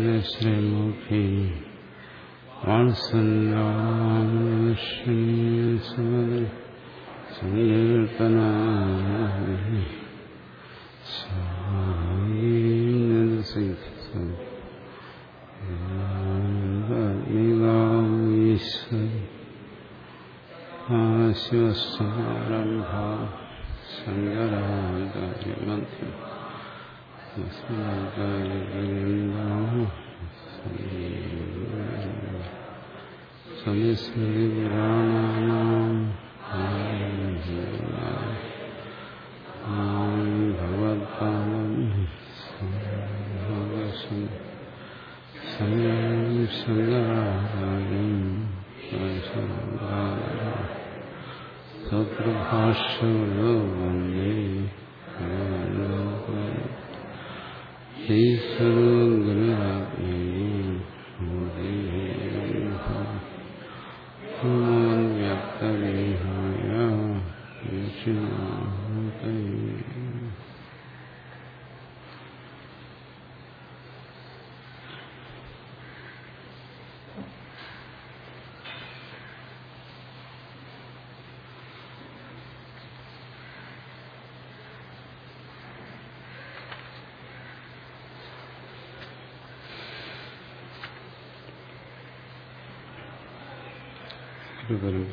മന്ദസ്മിതശ്രീമുഖി വാത്സല്യാമൃഷ്ണീ സങ്കീർത്തന ആശ്വസ്മാരംഭ ശങ്കരാചാര്യമധ്യം സമിസ്മൃതി പുരാണാനാം ഭഗവത്പാദം ശങ്കരാചാര്യം സത്രഭാഷ്യോ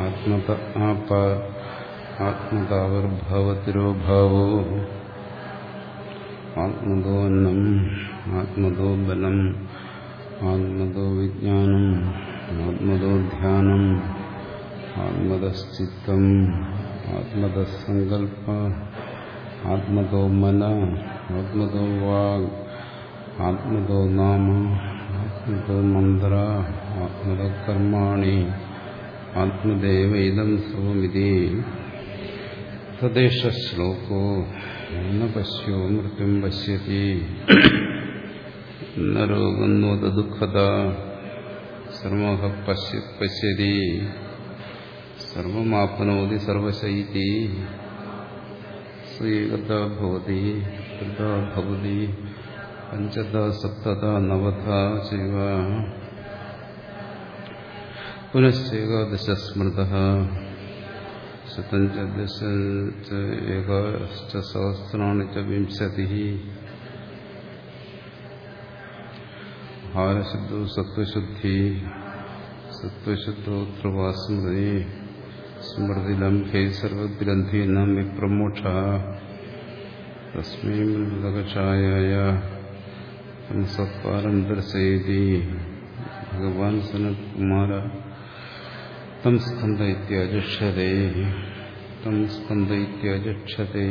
ആത്മത ആപ ആത്മതാവിർഭവതിരോഭാവോ ആത്മതോന്നം ആത്മതോ ബലം ആത്മതോ വിജ്ഞാനം ആത്മതോ ധ്യാനം ആത്മതശ്ചിത്തം ആത്മതസങ്കൽപ്പ ആത്മതോ മന ആത്മതോ വാഗ് ആത്മതോ നാമ ആത്മതോ മന്ത്ര ആത്മതോ കർമാണി ആത്മദേവ ഇതം സർവമിതി തദ്ദേശ ശ്ലോകോ. ന പശ്യോ മൃത്യും പശ്യതി. രോഗം നോത ദുഃഖത. സർവ പശ്യതി. സർവമാപ്നോതി സർവശൈതി. സ്വീകൃത ഭവതി ഭവതി പഞ്ചത സപ്തത നവത ചൈവ പുനശ്ചേകാദശ സ്മൃത ശതം ച വിംശതി ഹാരശുദ്ധോ സത്വശുദ്ധി സത്വശുദ്ധോത്രവാ സ്മൃതി സ്മൃതിലംഘേ സർവഗ്രന്ഥീനാം വിപ്രമോക്ഷ തസ്മൈ മൃതകഷായായ സത്പാരം ദർശയതി ഭഗവാൻ സനത്കുമാര തം സ്കന്ധ ഇത്യജക്ഷതേ തം സ്കന്ധ ഇത്യജക്ഷതേ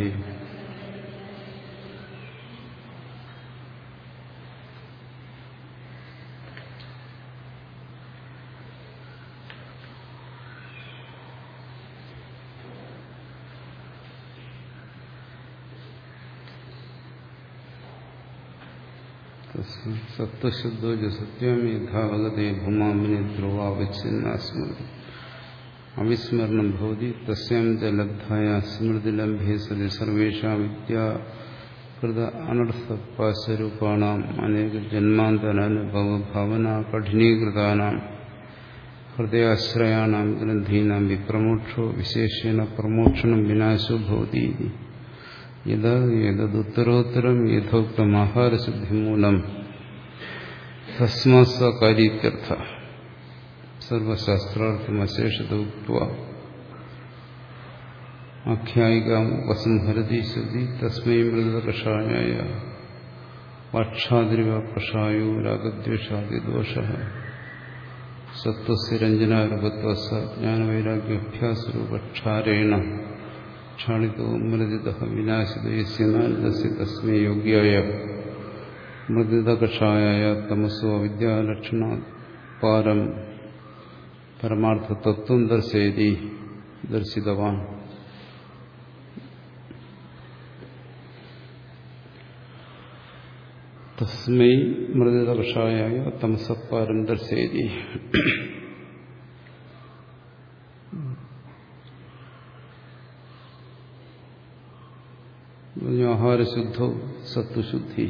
സത്വശുദ്ധോ സത്യം യഥാവഗതേ ഭൂമാമിനെ ധ്രുവാവച്ഛിന്നാസ്മൃതി അവിസ്മരണം ഭവതി തസ്യാം ലബ്ധായ സ്മൃതി ലംഭേ സതി സർവേഷാ വിദ്യാകൃത അനർത്ഥപാശരൂപാണാം അനേക ജന്മാന്തരാനുഭവ ഭാവന കഠിനീകൃതാനാം ഹൃദയാശ്രയാണാം ഗ്രന്ഥീനാം വിപ്രമോക്ഷോ വിശേഷേണ പ്രമോക്ഷണം വിനാശോ ഭവതി. യദുത്തരോത്തരം യഥോക്തം ആഹാരശുദ്ധി മൂലം തസ്മാ സ്വകാര്യത്യർത്ഥ സർവശാസ്ത്രാർത്ഥമശേഷത ഉക്വ ആഖ്യായികാം ഉപസംഹരതി സതി തസ്മൈ മൃതകഷായായ വാക്ഷാതിരിവ കഷായോ രാഗദ്വേഷാദിദോഷ സത്വസ് രഞ്ജനാരൂപത്വ ജ്ഞാനവൈരാഗ്യാഭ്യാസരൂപക്ഷാരേണ പ്രക്ഷാളിതോ മൃദിത വിനാശിതസ്യ തസ്മൈ യോഗ്യായ മൃദിതകഷായ തമസോ വിദ്യാലക്ഷണ പാരം പരമാർത്ഥതത്വം ദർശയതി ദർശിതവാൻ തസ്മൈ മൃദിതകഷായ തമസപ്പാരം ദർശയതി ആഹാരശുദ്ധോ സത്വശുദ്ധി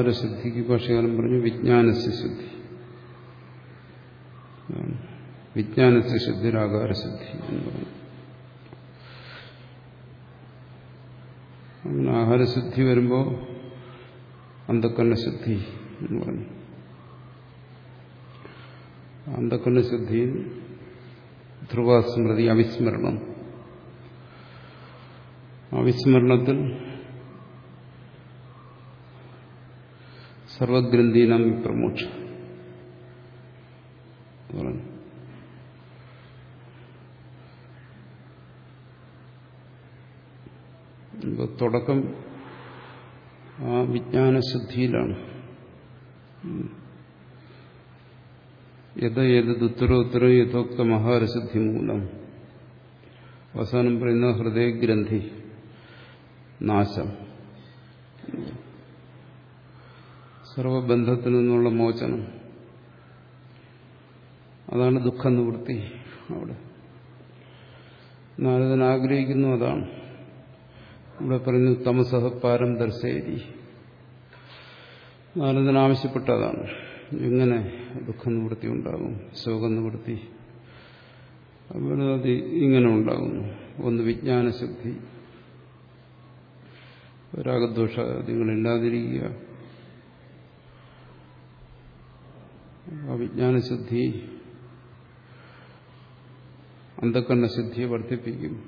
ആഹാരശുദ്ധിക്ക് ഭാഷകാലം പറഞ്ഞു വിജ്ഞാനസ്യ ശുദ്ധി വിജ്ഞാനസ്യ ശുദ്ധിരാകാരശുദ്ധി എന്ന് പറഞ്ഞു. അങ്ങനെ ആഹാരശുദ്ധി വരുമ്പോൾ അന്ധക്കരണശുദ്ധി എന്ന് പറഞ്ഞു. അന്ധക്കരണശുദ്ധിയിൽ ധ്രുവസ്മൃതി അവിസ്മരണം. അവിസ്മരണത്തിൽ സർവഗ്രന്ഥീനാം വിപ്രമോക്ഷ തുടക്കം ആ വിജ്ഞാനശുദ്ധിയിലാണ് യഥ ഏത് ഉത്തരോത്തരം യഥോക്ത മഹാരശുദ്ധി മൂലം. അവസാനം പറയുന്ന ഹൃദയഗ്രന്ഥി നാശം. സർവബന്ധത്തിൽ നിന്നുള്ള മോചനം. അതാണ് ദുഃഖ നിവൃത്തി അവിടെ. നാരദൻ ആഗ്രഹിക്കുന്നു അതാണ്. ഇവിടെ പറയുന്നു തമസഹ പാരം ദർശേരി നാരദൻ ആവശ്യപ്പെട്ടതാണ്. എങ്ങനെ ദുഃഖ നിവൃത്തി ഉണ്ടാകും? ശോക നിവൃത്തി അവിടെ അത് ഇങ്ങനെ ഉണ്ടാകുന്നു. ഒന്ന് വിജ്ഞാനശുദ്ധി. രാഗദോഷാദികളില്ലാതിരിക്കുക ആ വിജ്ഞാനശുദ്ധി അന്ധക്കരണശുദ്ധിയെ വർദ്ധിപ്പിക്കും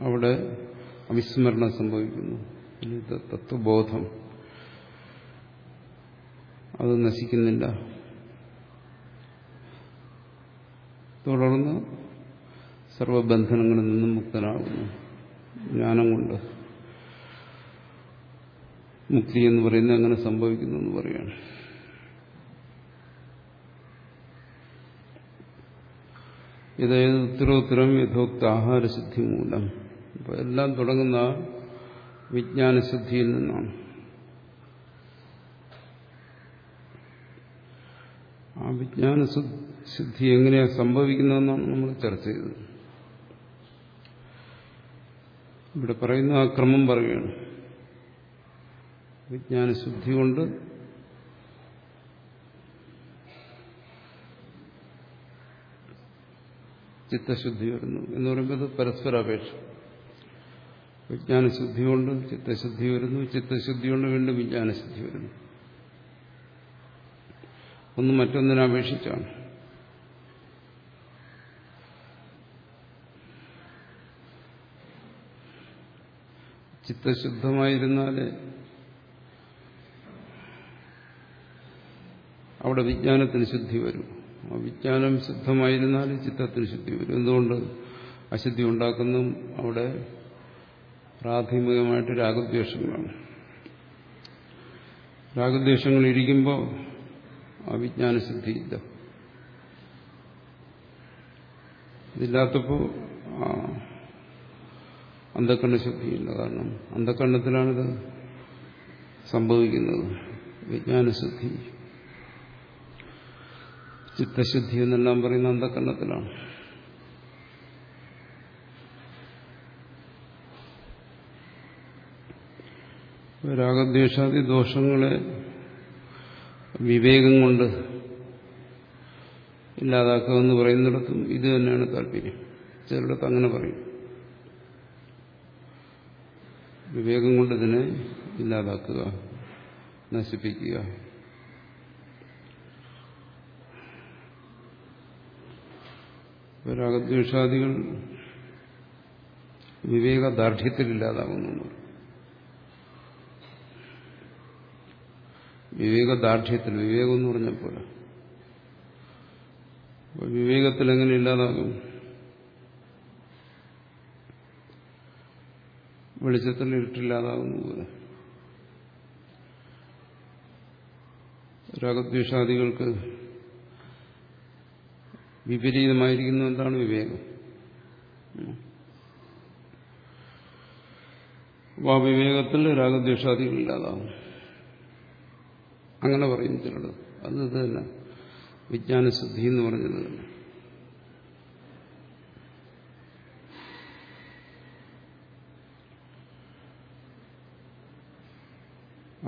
അവിടെ അവിസ്മരണം സംഭവിക്കുന്നു. തത്വബോധം. അത് നശിക്കുന്നില്ല. തുടർന്ന് സർവബന്ധനങ്ങളിൽ നിന്നും മുക്തനാകുന്നു. ജ്ഞാനം കൊണ്ട്. മുക്തി എന്ന് പറയുന്നത് അങ്ങനെ സംഭവിക്കുന്നു എന്ന് പറയാണ്. ഇതായത് ഉത്തരോത്തരം യഥോക്ത ആഹാരശുദ്ധി മൂലം. അപ്പൊ എല്ലാം തുടങ്ങുന്ന വിജ്ഞാനശുദ്ധിയിൽ നിന്നാണ്. ആ വിജ്ഞാന സിദ്ധി എങ്ങനെയാണ് സംഭവിക്കുന്നതെന്നാണ് നമ്മൾ ചർച്ച ചെയ്തത്. ഇവിടെ പറയുന്ന ആ ക്രമം പറയുകയാണ്. വിജ്ഞാനശുദ്ധി കൊണ്ട് ചിത്തശുദ്ധി വരുന്നു എന്ന് പറയുമ്പോൾ പരസ്പര പരസ്പരാപേക്ഷ. വിജ്ഞാനശുദ്ധി കൊണ്ട് ചിത്തശുദ്ധി വരുന്നു ചിത്തശുദ്ധി കൊണ്ട് വീണ്ടും വിജ്ഞാനശുദ്ധി വരുന്നു. ഒന്ന് മറ്റൊന്നിനെ അപേക്ഷിച്ചാണ്. ചിത്തശുദ്ധമായിരുന്നാലേ അവിടെ വിജ്ഞാനത്തിന് ശുദ്ധി വരും. ആ വിജ്ഞാനം ശുദ്ധമായിരുന്നാൽ ചിത്തത്തിന് ശുദ്ധി വരും. എന്തുകൊണ്ട് അശുദ്ധി ഉണ്ടാക്കുന്നു? അവിടെ പ്രാഥമികമായിട്ട് രാഗദ്വേഷങ്ങളാണ്. രാഗദ്വേഷങ്ങൾ ഇരിക്കുമ്പോൾ ആ വിജ്ഞാനശുദ്ധിയില്ല ഇതില്ലാത്തപ്പോൾ അന്ധക്കണ്ണശുദ്ധിയില്ല കാരണം അന്ധക്കണ്ണത്തിലാണിത് സംഭവിക്കുന്നത്. വിജ്ഞാനശുദ്ധി ചിത്തശുദ്ധി എന്നെല്ലാം പറയുന്ന അന്ധക്കണ്ണത്തിലാണ് രാഗദ്വേഷാദി ദോഷങ്ങളെ വിവേകം കൊണ്ട് ഇല്ലാതാക്കുക എന്ന് പറയുന്നിടത്തും ഇത് തന്നെയാണ് താല്പര്യം. ചിലയിടത്ത് അങ്ങനെ പറയും. വിവേകം കൊണ്ട് ഇതിനെ ഇല്ലാതാക്കുക നശിപ്പിക്കുക. രാഗദ്വേഷാദികൾ വിവേക ദാർഢ്യത്തിലില്ലാതാകുന്നു വിവേക ദാർഢ്യത്തിൽ വിവേകം എന്ന് പറഞ്ഞപ്പോൾ വിവേകത്തിൽ എങ്ങനെ ഇല്ലാതാകും? വെളിച്ചത്തിൽ ഇരുട്ടില്ലാതാകുന്ന പോലെ. രാഗദ്വേഷാദികൾക്ക് വിപരീതമായിരിക്കുന്ന എന്താണ് വിവേകം? അപ്പോൾ ആ വിവേകത്തിൽ രാഗദ്വേഷാദികൾ ഇല്ലാതാവും അങ്ങനെ പറയും ചിലത് അത് ഇത് തന്നെ വിജ്ഞാനശുദ്ധി എന്ന് പറഞ്ഞത്. തന്നെ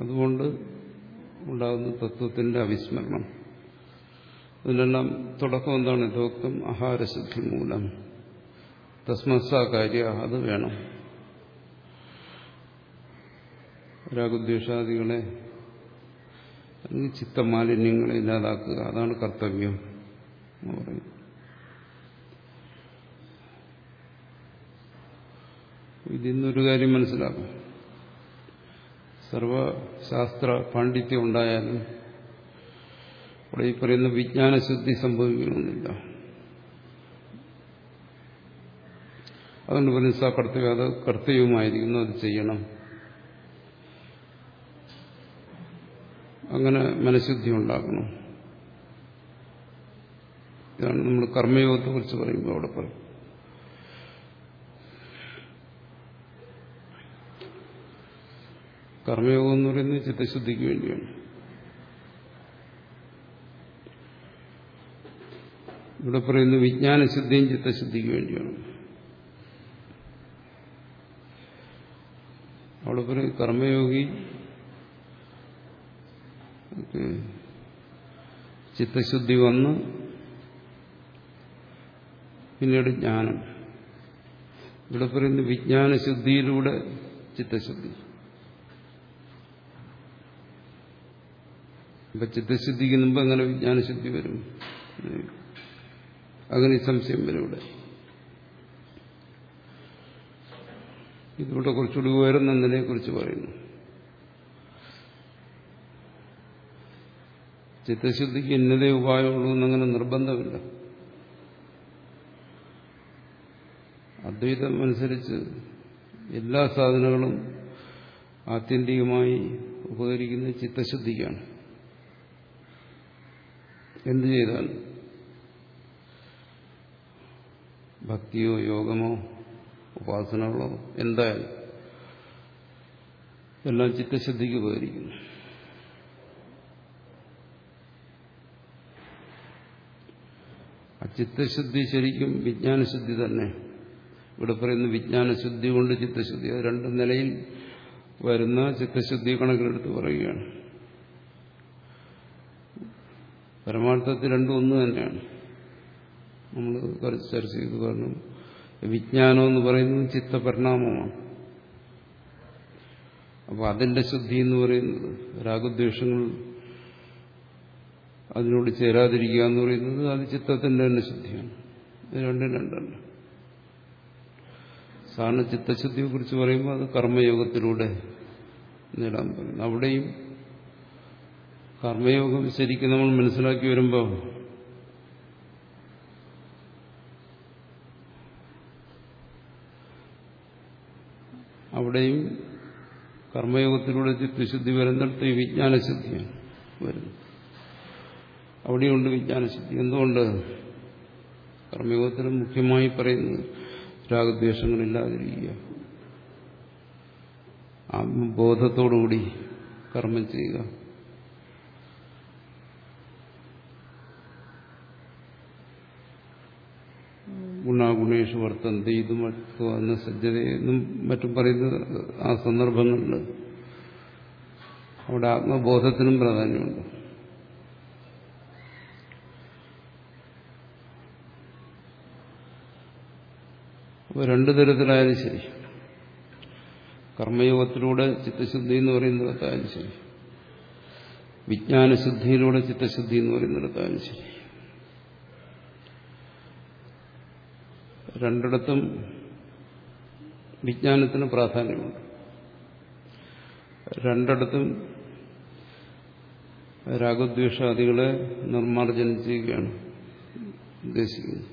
അതുകൊണ്ട് ഉണ്ടാകുന്ന തത്വത്തിന്റെ അവിസ്മരണം. ഇതിനെല്ലാം തുടക്കം എന്താണ്? യഥോക്തം ആഹാരശുദ്ധി മൂലം. തസ്മസ കാര്യ അത് വേണം. രാഗദ്വേഷാദികളെ ചിത്തമാലിന്യങ്ങളെ ഇല്ലാതാക്കുക അതാണ് കർത്തവ്യം എന്ന് പറയും ഇതിന്നൊരു കാര്യം മനസ്സിലാക്കും. സർവശാസ്ത്ര പാണ്ഡിത്യം ഉണ്ടായാലും ഇവിടെ ഈ പറയുന്ന വിജ്ഞാനശുദ്ധി സംഭവിക്കണമെന്നില്ല. അതുകൊണ്ട് പറയുന്നത് സ കർത്തവ്യം അത് കർത്തവ്യവുമായിരിക്കുന്നു അത് ചെയ്യണം. അങ്ങനെ മനഃശുദ്ധി ഉണ്ടാക്കണം. ഇതാണ് നമ്മൾ കർമ്മയോഗത്തെ കുറിച്ച് പറയുമ്പോൾ അവിടെ പറയും. കർമ്മയോഗം എന്ന് പറയുന്നത് ചിത്തശുദ്ധിക്ക് വേണ്ടിയാണ്. ഇവിടെ പറയുന്നു വിജ്ഞാനശുദ്ധിയും ചിത്തശുദ്ധിക്ക് വേണ്ടിയാണ്. അവിടെ പറയും കർമ്മയോഗി ചിത്തശുദ്ധി വന്ന് പിന്നീട് ജ്ഞാനം. ഇവിടെ പറയുന്നു വിജ്ഞാനശുദ്ധിയിലൂടെ ചിത്തശുദ്ധി അപ്പൊ ചിത്തശുദ്ധിക്ക് മുമ്പ് അങ്ങനെ വിജ്ഞാനശുദ്ധി വരും? അങ്ങനെ സംശയം വരും ഇവിടെ. ഇതിവിടെ കുറച്ചുകൂടി ഉയർന്ന നിലയെക്കുറിച്ച് പറയുന്നു. ചിത്തശുദ്ധിക്ക് ഇന്നതേ ഉപായമുള്ളൂ എന്നങ്ങനെ നിർബന്ധമില്ല. അദ്വൈതം അനുസരിച്ച് എല്ലാ സാധനങ്ങളും ആത്യന്തികമായി ഉപകരിക്കുന്നത് ചിത്തശുദ്ധിക്കാണ്. എന്തു ചെയ്താൽ ഭക്തിയോ യോഗമോ ഉപാസനകളോ എന്തായാലും എല്ലാം ചിത്തശുദ്ധിക്ക് ഉപകരിക്കുന്നു. ആ ചിത്തശുദ്ധി ശരിക്കും വിജ്ഞാനശുദ്ധി തന്നെ. ഇവിടെ പറയുന്ന വിജ്ഞാനശുദ്ധി കൊണ്ട് ചിത്തശുദ്ധി അത് രണ്ട് നിലയിൽ വരുന്ന ചിത്തശുദ്ധി കണക്കിലെടുത്ത് പറയുകയാണ്. പരമാർത്ഥത്തിൽ രണ്ടും ഒന്ന് തന്നെയാണ്. നമ്മൾ ചർച്ച ചെയ്ത് പറഞ്ഞു. വിജ്ഞാനം എന്ന് പറയുന്നത് ചിത്തപരിണാമമാണ്. അപ്പോൾ അതിന്റെ ശുദ്ധി എന്ന് പറയുന്നത് രാഗദ്വേഷങ്ങൾ അതിനോട് ചേരാതിരിക്കുക എന്ന് പറയുന്നത് അത് ചിത്തത്തിന്റെ തന്നെ ശുദ്ധിയാണ്. രണ്ടും രണ്ടല്ല. സാധാരണ ചിത്തശുദ്ധിയെ കുറിച്ച് പറയുമ്പോൾ അത് കർമ്മയോഗത്തിലൂടെ നേടാൻ പറയുന്നു അവിടെയും കർമ്മയോഗം ശരിക്കും നമ്മൾ മനസ്സിലാക്കി വരുമ്പോൾ അവിടെയും കർമ്മയോഗത്തിലൂടെ ചിത്രശുദ്ധി വരുന്നിടത്ത് വിജ്ഞാനശുദ്ധിയാണ് വരുന്നത് അവിടെയുണ്ട് വിജ്ഞാനശുദ്ധി എന്തുകൊണ്ട്? കർമ്മയോഗത്തിൽ മുഖ്യമായി പറയുന്നത് രാഗദ്വേഷങ്ങളില്ലാതിരിക്കുക. ആത്മബോധത്തോടുകൂടി കർമ്മം ചെയ്യുക. ഗുണാഗുണേഷു വർത്തന്തി. ഇതും എന്ന സജ്ജതയെന്നും മറ്റും പറയുന്ന ആ സന്ദർഭങ്ങളിൽ അവിടെ ആത്മബോധത്തിനും പ്രാധാന്യമുണ്ട്. അപ്പോൾ രണ്ടു തരത്തിലായാലും ശരി. കർമ്മയോഗത്തിലൂടെ ചിത്തശുദ്ധി എന്ന് പറയുന്നിടത്തായാലും ശരി. വിജ്ഞാനശുദ്ധിയിലൂടെ ചിത്തശുദ്ധി എന്ന് പറയുന്നിടത്തായാലും ശരി. രണ്ടിടത്തും വിജ്ഞാനത്തിന് പ്രാധാന്യമുണ്ട്. രണ്ടിടത്തും രാഗദ്വേഷാദികളെ നിർമ്മാർജനം ചെയ്യുകയാണ് ഉദ്ദേശിക്കുന്നത്.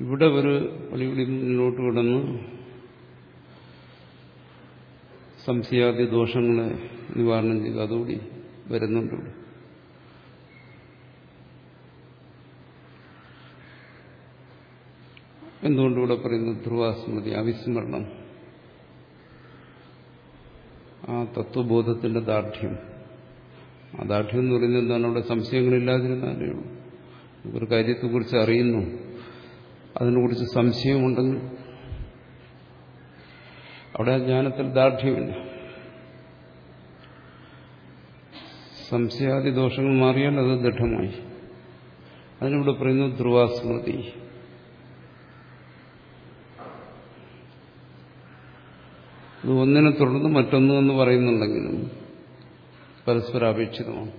ഇവിടെ ഒരു പടികൂടി മുന്നോട്ട് കിടന്ന് സംശയാദി ദോഷങ്ങളെ നിവാരണം ചെയ്യുക അതുകൂടി വരുന്നുണ്ട് എന്തുകൊണ്ട് ഇവിടെ പറയുന്നു? ധ്രുവാസ്മൃതി അവിസ്മരണം. ആ തത്വബോധത്തിന്റെ ദാർഢ്യം. ആ ദാർഢ്യം എന്ന് പറയുന്നത് എന്താണ്? അവിടെ സംശയങ്ങളില്ലാതിരുന്നാലേ ഉള്ളൂ. ഒരു കാര്യത്തെക്കുറിച്ച് അറിയുന്നു. അതിനെക്കുറിച്ച് സംശയമുണ്ടെങ്കിൽ അവിടെ ആ ജ്ഞാനത്തിൽ ദാർഢ്യമില്ല. സംശയാദി ദോഷങ്ങൾ മാറിയാൽ അത് ദൃഢമായി. അതിനിവിടെ പറയുന്നു ധ്രുവാസ്മൃതി. ഇത് ഒന്നിനെ തുടർന്ന് മറ്റൊന്നു എന്ന് പറയുന്നുണ്ടെങ്കിലും പരസ്പരാപേക്ഷിതമാണ്.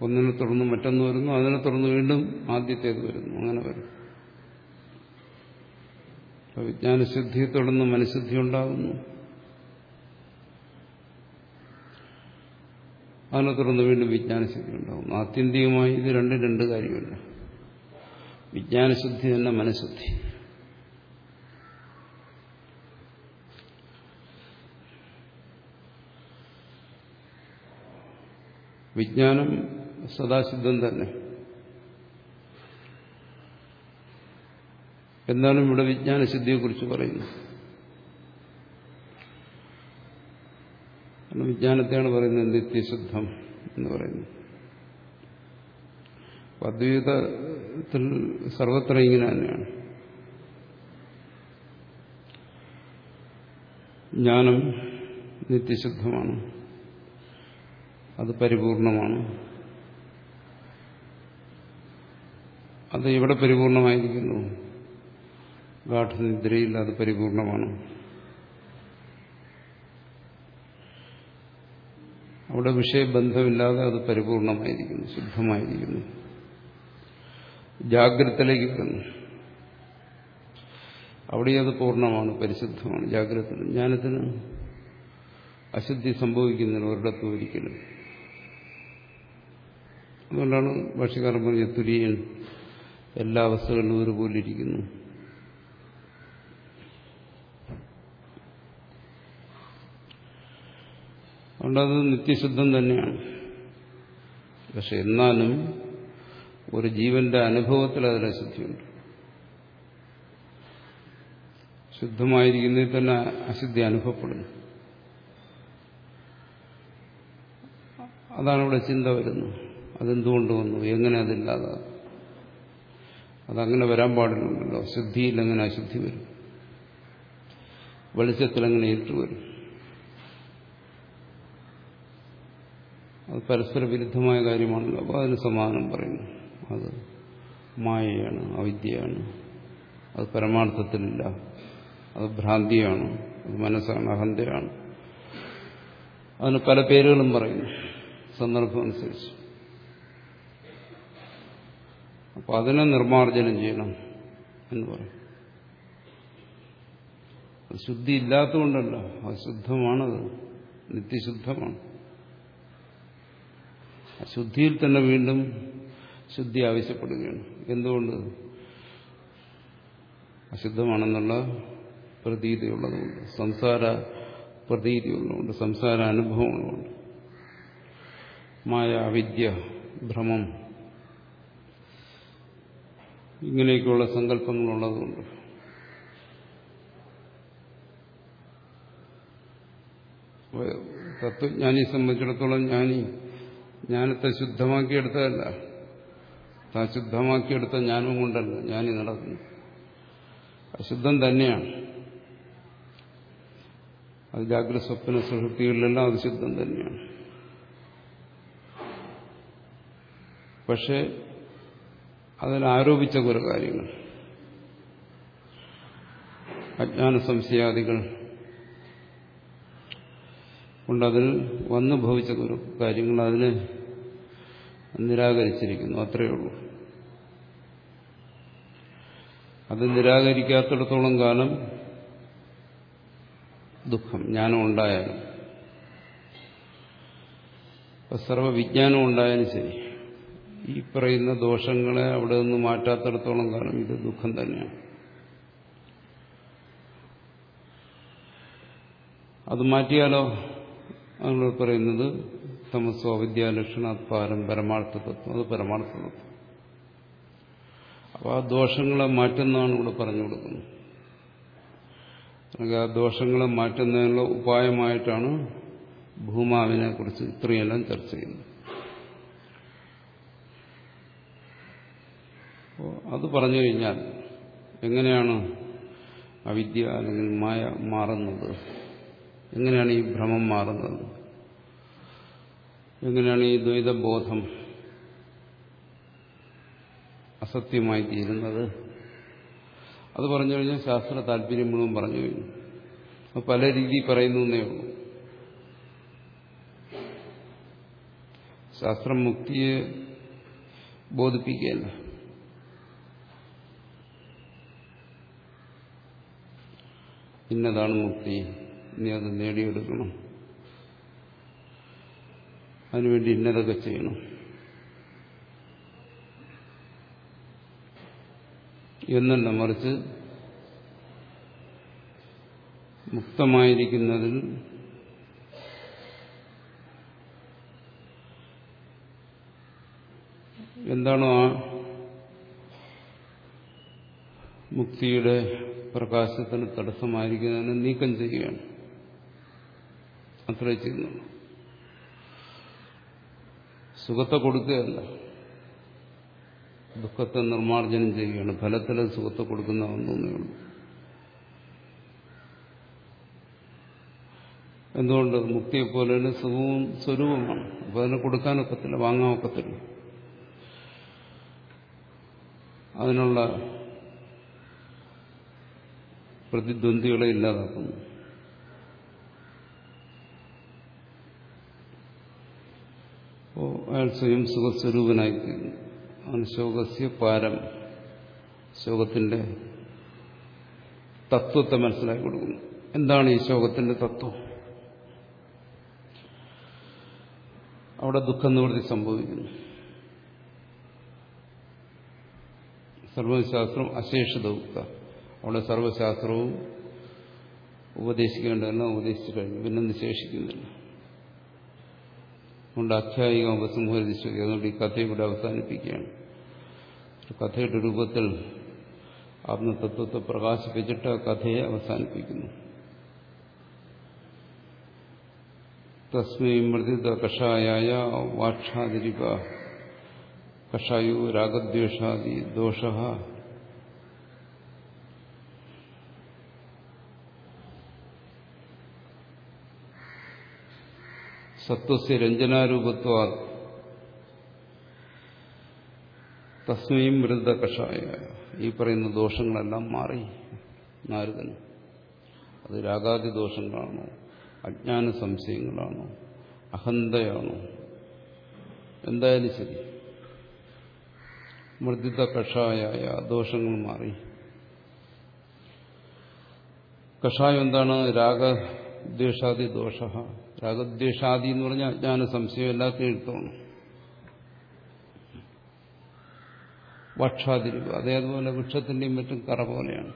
ഒന്നിനെ തുടർന്ന് മറ്റൊന്ന് വരുന്നു അതിനെ തുടർന്ന് വീണ്ടും ആദ്യത്തേത് വരുന്നു. അങ്ങനെ വരും. വിജ്ഞാനശുദ്ധിയെ തുടർന്ന് മനഃശുദ്ധി ഉണ്ടാകുന്നു. അതിനെ തുടർന്ന് വീണ്ടും വിജ്ഞാനശുദ്ധി ഉണ്ടാകുന്നു. ആത്യന്തികമായി ഇത് രണ്ടും രണ്ട് കാര്യമല്ല. വിജ്ഞാനശുദ്ധി തന്നെ മനഃശുദ്ധി വിജ്ഞാനം സദാസിദ്ധം തന്നെ. എന്നാലും ഇവിടെ വിജ്ഞാനശുദ്ധിയെക്കുറിച്ച് പറയുന്നു വിജ്ഞാനത്തെയാണ് പറയുന്നത് നിത്യസിദ്ധം എന്ന് പറയുന്നു അദ്വൈതത്തിൽ സർവത്ര ഇങ്ങനെ തന്നെയാണ്. ജ്ഞാനം നിത്യശുദ്ധമാണ് അത് പരിപൂർണമാണ്. അത് ഇവിടെ പരിപൂർണമായിരിക്കുന്നു? ഗാഠനിദ്രയിൽ അത് പരിപൂർണമാണ്. അവിടെ വിഷയബന്ധമില്ലാതെ അത് പരിപൂർണമായിരിക്കുന്നു ശുദ്ധമായിരിക്കുന്നു. ജാഗ്രതത്തിലേക്ക് വരുന്നു. അവിടെ അത് പൂർണമാണ് പരിശുദ്ധമാണ് ജാഗ്രത ജ്ഞാനത്തിന് അശുദ്ധി സംഭവിക്കുന്നില്ല ഒരിടത്തും ഒരിക്കലും അതുകൊണ്ടാണ് ഭാഷകാരൻ പറഞ്ഞ തുര്യൻ എല്ലാ അവസ്ഥകളിലും ഒരുപോലെ ഇരിക്കുന്നു. അതുകൊണ്ടത് നിത്യശുദ്ധം തന്നെയാണ്. പക്ഷെ എന്നാലും ഒരു ജീവന്റെ അനുഭവത്തിൽ അതിലെ അശുദ്ധിയുണ്ട് ശുദ്ധമായിരിക്കുന്നതിൽ തന്നെ അശുദ്ധി അനുഭവപ്പെടുന്നു. അതാണ് ഇവിടെ ചിന്ത വരുന്നത്. അതെന്തുകൊണ്ട് വന്നു? എങ്ങനെ അതില്ലാതാകും? അതങ്ങനെ വരാൻ പാടില്ലല്ലോ. ശുദ്ധിയിൽ എങ്ങനെ അശുദ്ധി വരും. വെളിച്ചത്തിൽ ഇരുട്ട് വരും അത് പരസ്പര വിരുദ്ധമായ കാര്യമാണല്ലോ. അപ്പോൾ അതിന് സമാധാനം പറയുന്നു അത് മായയാണ് അവിദ്യയാണ്. അത് പരമാർത്ഥത്തിലില്ല. അത് ഭ്രാന്തിയാണ്. അത് മനസ്സാണ് അഹന്തയാണ്. അതിന് പല പേരുകളും പറയുന്നു. സന്ദർഭം അനുസരിച്ച് അപ്പോൾ അതിനെ നിർമ്മാർജനം ചെയ്യണം എന്ന് പറയും. ശുദ്ധി ഇല്ലാത്തതുകൊണ്ടല്ല അത് നിത്യശുദ്ധമാണ്. ശുദ്ധിയിൽ തന്നെ വീണ്ടും ശുദ്ധി ആവശ്യപ്പെടുകയാണ്. എന്തുകൊണ്ട്? അശുദ്ധമാണെന്നുള്ള പ്രതീതിയുള്ളതുകൊണ്ട് സംസാര പ്രതീതിയുള്ളതുകൊണ്ട് സംസാര അനുഭവങ്ങളുണ്ട് മായ അവിദ്യ ഭ്രമം ഇങ്ങനെയൊക്കെയുള്ള സങ്കല്പങ്ങളുള്ളതുകൊണ്ട് തത്വജ്ഞാനിയെ സംബന്ധിച്ചിടത്തോളം ജ്ഞാനി ജ്ഞാനത്തെ ശുദ്ധമാക്കിയെടുത്തതല്ല. താൻ ശുദ്ധമാക്കിയെടുത്ത ജ്ഞാനം കൊണ്ടല്ല ജ്ഞാനി നടക്കുന്നു അശുദ്ധം തന്നെയാണ്. അത് ജാഗ്രത സ്വപ്ന സുഹൃത്തികളിലെല്ലാം അത് ശുദ്ധം തന്നെയാണ്. പക്ഷെ അതിലാരോപിച്ച കുറെ കാര്യങ്ങൾ. അജ്ഞാന സംശയാദികൾ കൊണ്ടതിൽ വന്നു ഭവിച്ച കുറെ കാര്യങ്ങൾ അതിന് നിരാകരിച്ചിരിക്കുന്നു. അത്രയേ ഉള്ളൂ. അത് നിരാകരിക്കാത്തിടത്തോളം കാലം ദുഃഖം ജ്ഞാനം ഉണ്ടായാലും. സർവവിജ്ഞാനം ഉണ്ടായാലും ശരി. ഈ പറയുന്ന ദോഷങ്ങളെ അവിടെ നിന്ന് മാറ്റാത്തിടത്തോളം കാലം ഇത് ദുഃഖം തന്നെയാണ്. അത് മാറ്റിയാലോ നമ്മൾ പറയുന്നത് തമസോ വിദ്യാലക്ഷണാത്പാരം പരമാർത്ഥ തത്വം അത് പരമാർത്ഥ അപ്പോൾ ആ ദോഷങ്ങളെ മാറ്റുന്നതാണ് ഇവിടെ പറഞ്ഞു കൊടുക്കുന്നത്. അല്ലെങ്കിൽ ആ ദോഷങ്ങളെ മാറ്റുന്നതിനുള്ള ഉപായമായിട്ടാണ് ഭൂമാവിനെ കുറിച്ച് ഇത്രയെല്ലാം ചർച്ച ചെയ്യുന്നത്. അപ്പോൾ അത് പറഞ്ഞു കഴിഞ്ഞാൽ എങ്ങനെയാണ് അവിദ്യ അല്ലെങ്കിൽ മായ മാറുന്നത്? എങ്ങനെയാണ് ഈ ഭ്രമം മാറുന്നത്? എങ്ങനെയാണ് ഈ ദ്വൈതബോധം അസത്യമായി തീരുന്നത്? അത് പറഞ്ഞു കഴിഞ്ഞാൽ ശാസ്ത്ര താല്പര്യം മുഴുവൻ പറഞ്ഞു കഴിഞ്ഞു. അത് പല രീതി പറയുന്നു എന്നേ ഉള്ളൂ. ശാസ്ത്രം മുക്തിയെ ബോധിപ്പിക്കുകയല്ല. ഇന്നതാണ് മുക്തി. ഇനി അത് നേടിയെടുക്കണം. അതിനുവേണ്ടി ഇന്നതൊക്കെ ചെയ്യണം. എന്നല്ല മറിച്ച് മുക്തമായിരിക്കുന്നതിൽ എന്താണോ ആ മുക്തിയുടെ പ്രകാശത്തിന് തടസ്സമായിരിക്കുന്നതിനെ നീക്കം ചെയ്യുകയാണ്. അത്രേ ചെയ്യുന്നുള്ളൂ. സുഖത്തെ കൊടുക്കുകയല്ല. ദുഃഖത്തെ നിർമ്മാർജനം ചെയ്യുകയാണ്. ഫലത്തിൽ സുഖത്തെ കൊടുക്കുന്ന ഒന്നൊന്നേ ഉള്ളൂ എന്തുകൊണ്ട്? മുക്തിയെപ്പോലെ തന്നെ സുഖവും സ്വരൂപമാണ്. അപ്പോൾ അതിനെ കൊടുക്കാനൊക്കത്തില്ല വാങ്ങാൻ ഒക്കത്തില്ല അതിനുള്ള പ്രതിദ്വന്ദ്വികളെ ഇല്ലാതാക്കുന്നു. അപ്പോൾ അയാൾ സ്വയം സുഖസ്വരൂപനായിത്തീരുന്നു ആണ് ശോകസ്യ പാരം ശോകത്തിന്റെ തത്വത്തെ മനസ്സിലാക്കി കൊടുക്കുന്നു. എന്താണ് ഈ ശോകത്തിന്റെ തത്വം? അവിടെ ദുഃഖം നിവൃത്തി സംഭവിക്കുന്നു. സർവശാസ്ത്രം അശേഷ ഉക്ത അവിടെ സർവശാസ്ത്രവും ഉപദേശിക്കേണ്ടതെല്ലാം ഉപദേശിച്ചു കഴിഞ്ഞു. പിന്നെ നിശേഷിക്കുന്നില്ല അതുകൊണ്ട് ആഖ്യായിക ഉപസംഹരിച്ചു അതുകൊണ്ട് ഈ കഥ ഇവിടെ അവസാനിപ്പിക്കുകയാണ്. കഥയുടെ രൂപത്തിൽ ആത്മതത്വത്തെ പ്രകാശിപ്പിച്ചിട്ട് ആ കഥയെ അവസാനിപ്പിക്കുന്നു. തസ്മൈ മൃദിത കഷായായ വാക്ഷാതിരിക. കഷായു രാഗദ്വേഷാദി ദോഷ. സത്വസ്യ രഞ്ജനാരൂപത്വ തസ്മയും മൃത കഷായ ഈ പറയുന്ന ദോഷങ്ങളെല്ലാം മാറി. നാരദന് അത് രാഗാദി ദോഷങ്ങളാണോ? അജ്ഞാന സംശയങ്ങളാണോ? അഹന്തയാണോ? എന്തായാലും ശരി. മൃദിത കഷായായ ദോഷങ്ങൾ മാറി. കഷായം എന്താണ്? രാഗദ്വേഷാദി ദോഷ. രാഗദ്വേഷാദി എന്ന് പറഞ്ഞാൽ അജ്ഞാന സംശയം എല്ലാത്തിനും എടുത്തോണം വക്ഷാതിരിവ് അതേതുപോലെ വൃക്ഷത്തിന്റെയും മറ്റും കറ പോലെയാണ്.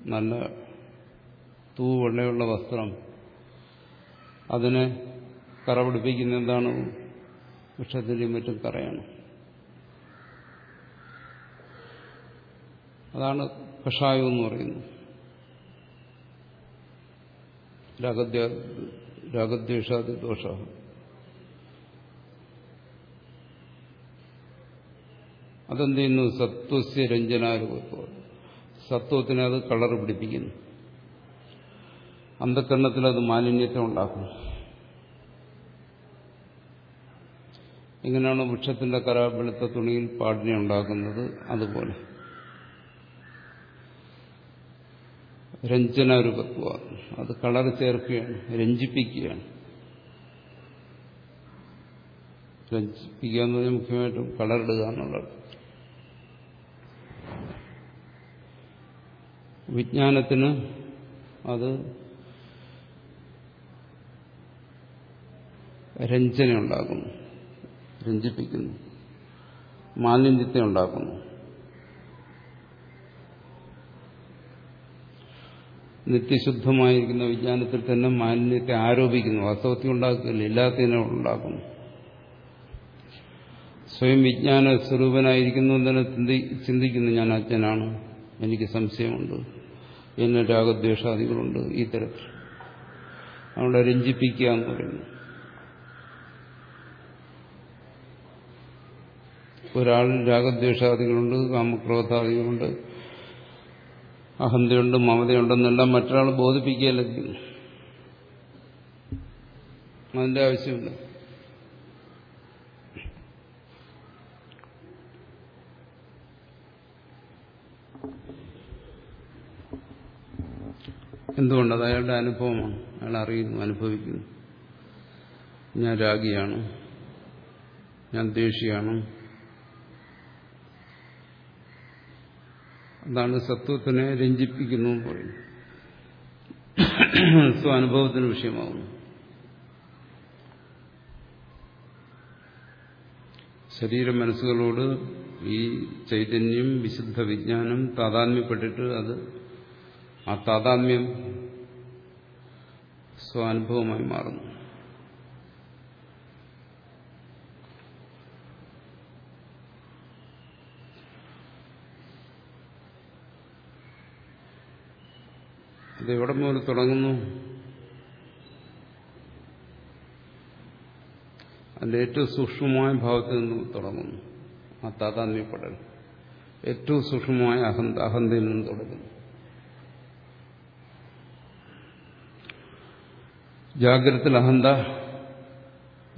നല്ല തൂവെള്ളയുള്ള വസ്ത്രം. അതിനെ കറ പിടിപ്പിക്കുന്ന എന്താണ്? വൃക്ഷത്തിന്റെയും മറ്റും കറയാണ്. അതാണ് കഷായം എന്ന് പറയുന്നത്. രാഗദ്വേഷാദി ദോഷ അതെന്ത് ചെയ്യുന്നു? സത്വസ്യ രഞ്ജനാരൂപത്വം. സത്വത്തിനെ അത് കളർ പിടിപ്പിക്കുന്നു. അന്ധകരണത്തിൽ അത് മാലിന്യത്തെ ഉണ്ടാക്കുന്നു. എങ്ങനെയാണ് വൃക്ഷത്തിന്റെ കര വെളുത്ത തുണിയിൽ പാടിനെ ഉണ്ടാക്കുന്നത്? അതുപോലെ. രഞ്ജനരൂപത്വ അത് കളർ ചേർക്കുകയാണ് രഞ്ജിപ്പിക്കുകയാണ്. രഞ്ജിപ്പിക്കുക എന്നത് മുഖ്യമായിട്ടും കളറിടുക എന്നുള്ളത്. വിജ്ഞാനത്തിന് അത് രഞ്ജന ഉണ്ടാക്കുന്നു രഞ്ജിപ്പിക്കുന്നു മാലിന്യത്തെ ഉണ്ടാക്കുന്നു. നിത്യശുദ്ധമായിരിക്കുന്ന വിജ്ഞാനത്തിൽ തന്നെ മാലിന്യത്തെ ആരോപിക്കുന്നു. വാസ്തവത്തിൽ ഉണ്ടാക്കുകയില്ല ഇല്ലാത്തതിനെ ഉണ്ടാക്കുന്നു സ്വയം വിജ്ഞാന സ്വരൂപനായിരിക്കുന്നു തന്നെ ചിന്തിക്കുന്നു ഞാൻ അച്ഛനാണ് എനിക്ക് സംശയമുണ്ട്. എന്നെ രാഗദ്വേഷാദികളുണ്ട്. ഈ തരത്തിൽ. അവിടെ രഞ്ജിപ്പിക്കുക എന്ന് പറയുന്നു. ഒരാൾ രാഗദ്വേഷാദികളുണ്ട് കാമക്രോധാദികളുണ്ട്. അഹന്തയുണ്ട് മമതയുണ്ടെന്നെല്ലാം മറ്റൊരാൾ ബോധിപ്പിക്കുകയല്ല ചെയ്യുന്നു അതിന്റെ ആവശ്യമില്ല. എന്തുകൊണ്ട്? അത് അയാളുടെ അനുഭവമാണ്. അയാൾ അറിയുന്നു അനുഭവിക്കുന്നു. ഞാൻ രാഗിയാണ്. ഞാൻ ദേഷിയാണ്. അതാണ് സത്വത്തിനെ രഞ്ജിപ്പിക്കുന്നു എന്ന് പറയുന്നു സ്വാനുഭവത്തിന് വിഷയമാകുന്നു ശരീര മനസ്സുകളോട് ഈ ചൈതന്യം വിശുദ്ധ വിജ്ഞാനം താതാത്മ്യപ്പെട്ടിട്ട് അത് ആ താതാത്മ്യം സ്വാനുഭവമായി മാറുന്നു. അത് എവിടെ മുതൽ തുടങ്ങുന്നു? അതിന്റെ ഏറ്റവും സൂക്ഷ്മമായ ഭാവത്തിൽ നിന്ന് തുടങ്ങുന്നു. ആ താതാന്യപ്പെടൽ ഏറ്റവും സൂക്ഷ്മമായ അഹന്ത അഹന്തയിൽ നിന്ന് തുടങ്ങുന്നു. ജാഗ്രത്തിൽ അഹന്ത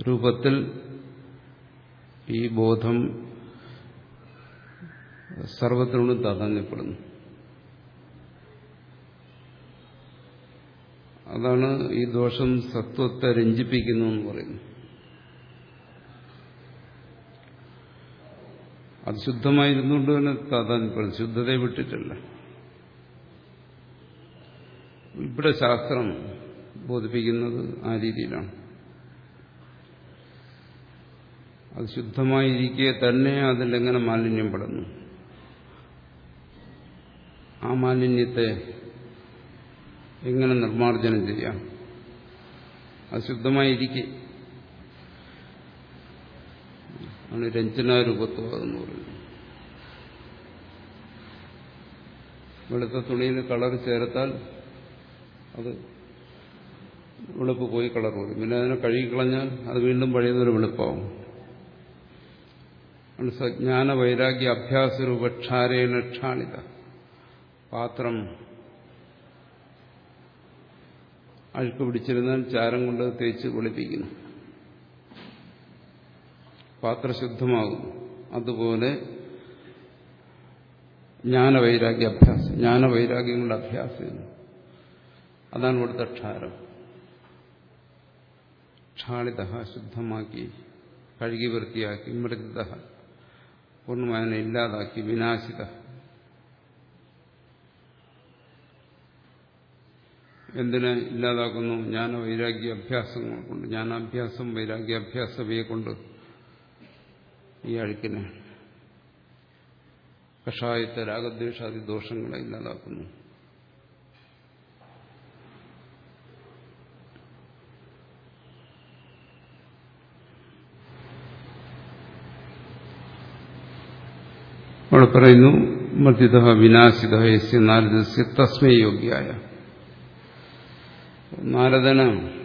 രൂപത്തിൽ ഈ ബോധം സർവത്തിനോടും താതാന്യപ്പെടുന്നു അതാണ് ഈ ദോഷം സത്വത്തെ രഞ്ജിപ്പിക്കുന്നു എന്ന് പറയുന്നു അത് ശുദ്ധമായിരുന്നുകൊണ്ട് തന്നെ താതാന്യപ്പെടുന്നു ശുദ്ധതയെ വിട്ടിട്ടില്ല. ഇവിടെ ശാസ്ത്രം ബോധിപ്പിക്കുന്നത് ആ രീതിയിലാണ്. അത് ശുദ്ധമായിരിക്കെ തന്നെ അതിലെങ്ങനെ മാലിന്യം പെടുന്നു? ആ മാലിന്യത്തെ എങ്ങനെ നിർമ്മാർജനം ചെയ്യാം? അത് ശുദ്ധമായിരിക്കെ. ആണ് രഞ്ജനാരൂപത്വം എന്ന് പറയുന്നത്. വെളുത്ത തുണിയിൽ കളർ ചേർത്താൽ അത് വെളുപ്പ് പോയി കളർ പോയി പിന്നെ അതിനെ കഴുകിക്കളഞ്ഞാൽ അത് വീണ്ടും പഴയതൊരു വെളുപ്പാവും. സജ്ഞാന വൈരാഗ്യ അഭ്യാസരൂപക്ഷാരേണ ക്ഷാണിത. പാത്രം അഴുക്ക് പിടിച്ചിരുന്നാൽ ചാരം കൊണ്ട് തേച്ച് കുളിപ്പിക്കുന്നു പാത്രശുദ്ധമാകുന്നു. അതുപോലെ ജ്ഞാനവൈരാഗ്യ അഭ്യാസം. ജ്ഞാനവൈരാഗ്യം കൊണ്ട് അഭ്യാസം അതാണ് ഇവിടുത്തെ ക്ഷാരം. ക്ഷാളിത ശുദ്ധമാക്കി കഴുകി വൃത്തിയാക്കി മൃത പൂർണമായതിനെ ഇല്ലാതാക്കി വിനാശിത എന്തിനെ ഇല്ലാതാക്കുന്നു? ജ്ഞാന വൈരാഗ്യാഭ്യാസങ്ങൾ കൊണ്ട് ജ്ഞാനാഭ്യാസം വൈരാഗ്യാഭ്യാസവയെ കൊണ്ട് ഈ അഴുക്കിനെ കഷായത്തെ രാഗദ്വേഷാദി ദോഷങ്ങളെ ഇല്ലാതാക്കുന്നു. അവിടെ പറയുന്നു മർദ്ദിത വിനാശിത യസ്യ നാരദസ്യ തസ്മേ യോഗ്യായ. നാരദന്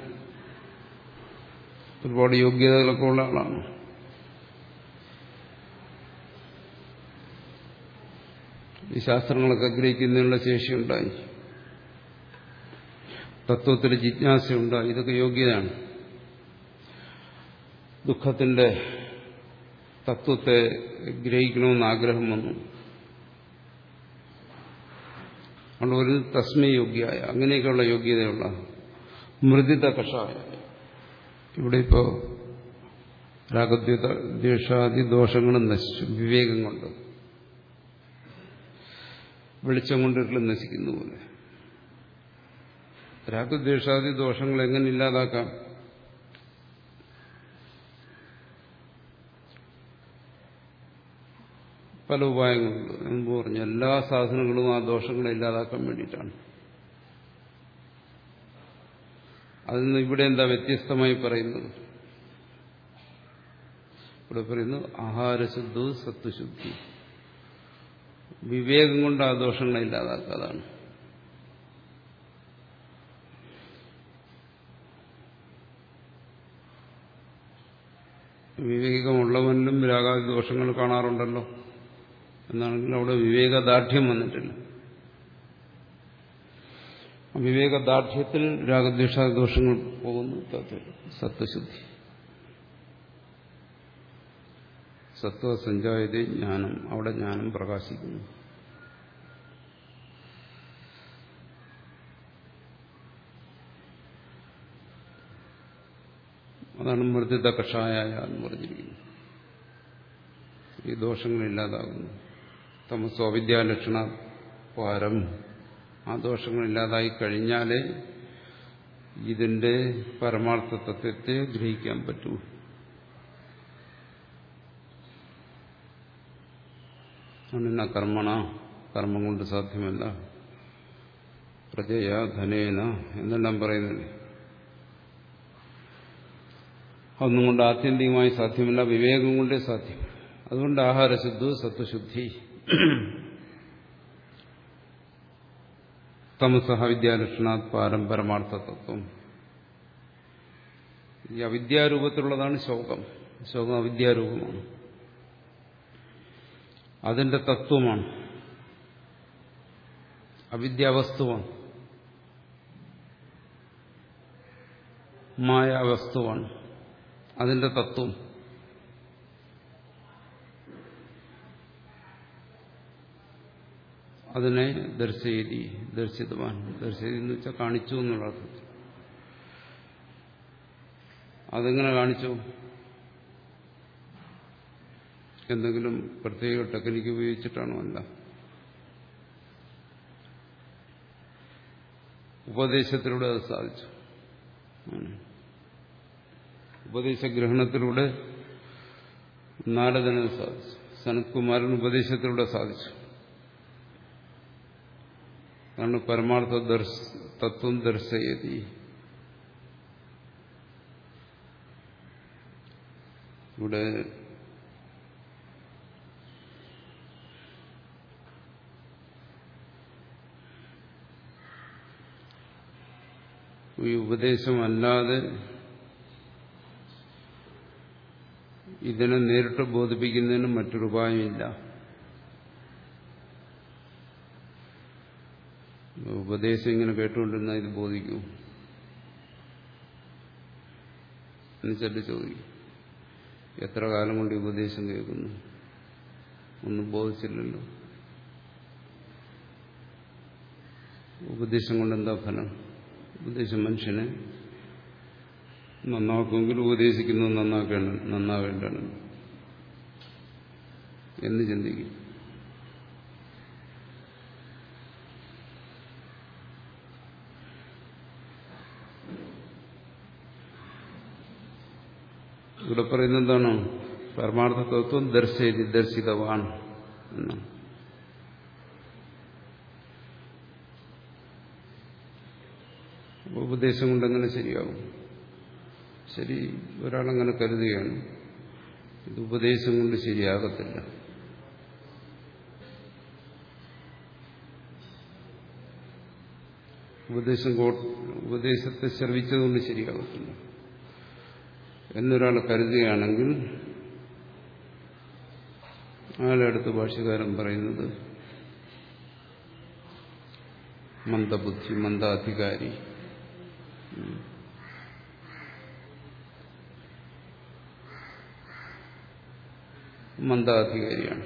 ഒരുപാട് യോഗ്യതകളൊക്കെ ഉള്ള ആളാണ്. ഈ ശാസ്ത്രങ്ങളൊക്കെ ഗ്രഹിക്കുന്നതിനുള്ള ശേഷിയുണ്ടായി. തത്വത്തിൽ ജിജ്ഞാസയുണ്ടായി. ഇതൊക്കെ യോഗ്യതയാണ് ദുഃഖത്തിന്റെ തത്വത്തെ ഗ്രഹിക്കണമെന്ന് ആഗ്രഹം വന്നു. അതുകൊണ്ട് ഒരു തസ്മയോഗ്യായ അങ്ങനെയൊക്കെയുള്ള യോഗ്യതയുള്ള മൃദിത കഷായ ഇവിടെ ഇപ്പോ രാഗദ്വേഷാദി ദോഷങ്ങളും നശിച്ചു വിവേകം കൊണ്ട്. വെളിച്ചം കൊണ്ടിട്ടും നശിക്കുന്ന പോലെ. രാഗദ്വേഷാദി ദോഷങ്ങൾ എങ്ങനെ ഇല്ലാതാക്കാം? പല ഉപായങ്ങളുണ്ട്. പറഞ്ഞു എല്ലാ സാധനങ്ങളും ആ ദോഷങ്ങളെ ഇല്ലാതാക്കാൻ വേണ്ടിയിട്ടാണ്. അതിൽ നിന്ന് ഇവിടെ എന്താ വ്യത്യസ്തമായി പറയുന്നത്? ഇവിടെ പറയുന്നു ആഹാരശുദ്ധ സത്വശുദ്ധി വിവേകം കൊണ്ട് ആ ദോഷങ്ങളെ ഇല്ലാതാക്കാതാണ്. വിവേകമുള്ളവനിലും രാഗാദി ദോഷങ്ങൾ കാണാറുണ്ടല്ലോ. എന്നാണെങ്കിൽ അവിടെ വിവേകദാർഢ്യം വന്നിട്ടില്ല. വിവേകദാർഢ്യത്തിൽ രാഗദ്വേഷാദോഷങ്ങൾ പോകുന്നു സത്വശുദ്ധി സത്വസഞ്ചായത ജ്ഞാനം. അവിടെ ജ്ഞാനം പ്രകാശിക്കുന്നു. അതാണ് മൃദുത കഷായ എന്ന് പറഞ്ഞിരിക്കുന്നത് ഈ ദോഷങ്ങളില്ലാതാകുന്നു തമസോ വിദ്യാലക്ഷണ പാരം ആ ദോഷങ്ങളില്ലാതായി കഴിഞ്ഞാലേ ഇതിന്റെ പരമാർത്ഥ തത്വത്തെ ഗ്രഹിക്കാൻ പറ്റൂ. കർമ്മണ? കർമ്മം കൊണ്ട് സാധ്യമല്ല. പ്രജയ ധനേന എന്നെല്ലാം പറയുന്നുണ്ട് അതൊന്നും കൊണ്ട് ആത്യന്തികമായി സാധ്യമല്ല വിവേകം കൊണ്ടേ സാധ്യം. അതുകൊണ്ട് ആഹാരശുദ്ധ സത്വശുദ്ധി. തമസഹ വിദ്യാലക്ഷണാത് പാരം പരമാർത്ഥ തത്വം ഈ അവിദ്യാരൂപത്തിലുള്ളതാണ് ശോകം. ശോകം അവിദ്യാരൂപമാണ്. അതിന്റെ തത്വമാണ്. അവിദ്യാവസ്തുവാണ്. മായാവസ്തുവാണ്. അതിന്റെ തത്വം. അതിനെ ദർശയതി ദർശിതവാൻ. ദർശയതി എന്ന് വെച്ചാൽ കാണിച്ചു എന്നുള്ള അർത്ഥത്തിൽ അതെങ്ങനെ കാണിച്ചു? എന്തെങ്കിലും പ്രത്യേക ടെക്നിക്ക് ഉപയോഗിച്ചിട്ടാണോ അല്ല? ഉപദേശത്തിലൂടെ അത് സാധിച്ചു. ഉപദേശഗ്രഹണത്തിലൂടെ നാരദന് സാധിച്ചു. സനത്കുമാരൻ ഉപദേശത്തിലൂടെ സാധിച്ചു. കാരണം പരമാർത്ഥ തത്വം ദർശയതി. ഇവിടെ ഈ ഉപദേശമല്ലാതെ ഇതിനെ നേരിട്ട് ബോധിപ്പിക്കുന്നതിന് മറ്റൊരു ഉപദേശം ഇങ്ങനെ കേട്ടുകൊണ്ടിരുന്ന ഇത് ബോധിക്കൂ. എന്നുവെച്ചിട്ട് ചോദിക്കും. എത്ര കാലം കൊണ്ട് ഉപദേശം കേൾക്കുന്നു? ഒന്നും ബോധിച്ചില്ലല്ലോ. ഉപദേശം കൊണ്ട് എന്താ ഫലം? ഉപദേശം മനുഷ്യനെ നന്നാക്കുമെങ്കിൽ ഉപദേശിക്കുന്നത് നന്നാക്കേണ്ട നന്നാവേണ്ടാണ് എന്ന് ചിന്തിക്കും. ഇവിടെ പറയുന്നത് എന്താണ്? പരമാർത്ഥ തത്വം ദർശയതി ദർശിതവാൻ. എന്നാണ്. ഉപദേശം കൊണ്ടെങ്ങനെ ശരിയാവും. ശരി ഒരാളങ്ങനെ കരുതുകയാണ്. ഇത് ഉപദേശം കൊണ്ട് ശരിയാകത്തില്ല. ഉപദേശം ഉപദേശത്തെ ശ്രവിച്ചതുകൊണ്ട് ശരിയാകത്തില്ല. എന്നൊരാൾ കരുതുകയാണെങ്കിൽ അയാളെ അടുത്ത് ഭാഷ്യകാരൻ പറയുന്നത് മന്ദബുദ്ധി മന്ദാധികാരി. മന്ദാധികാരിയാണ്.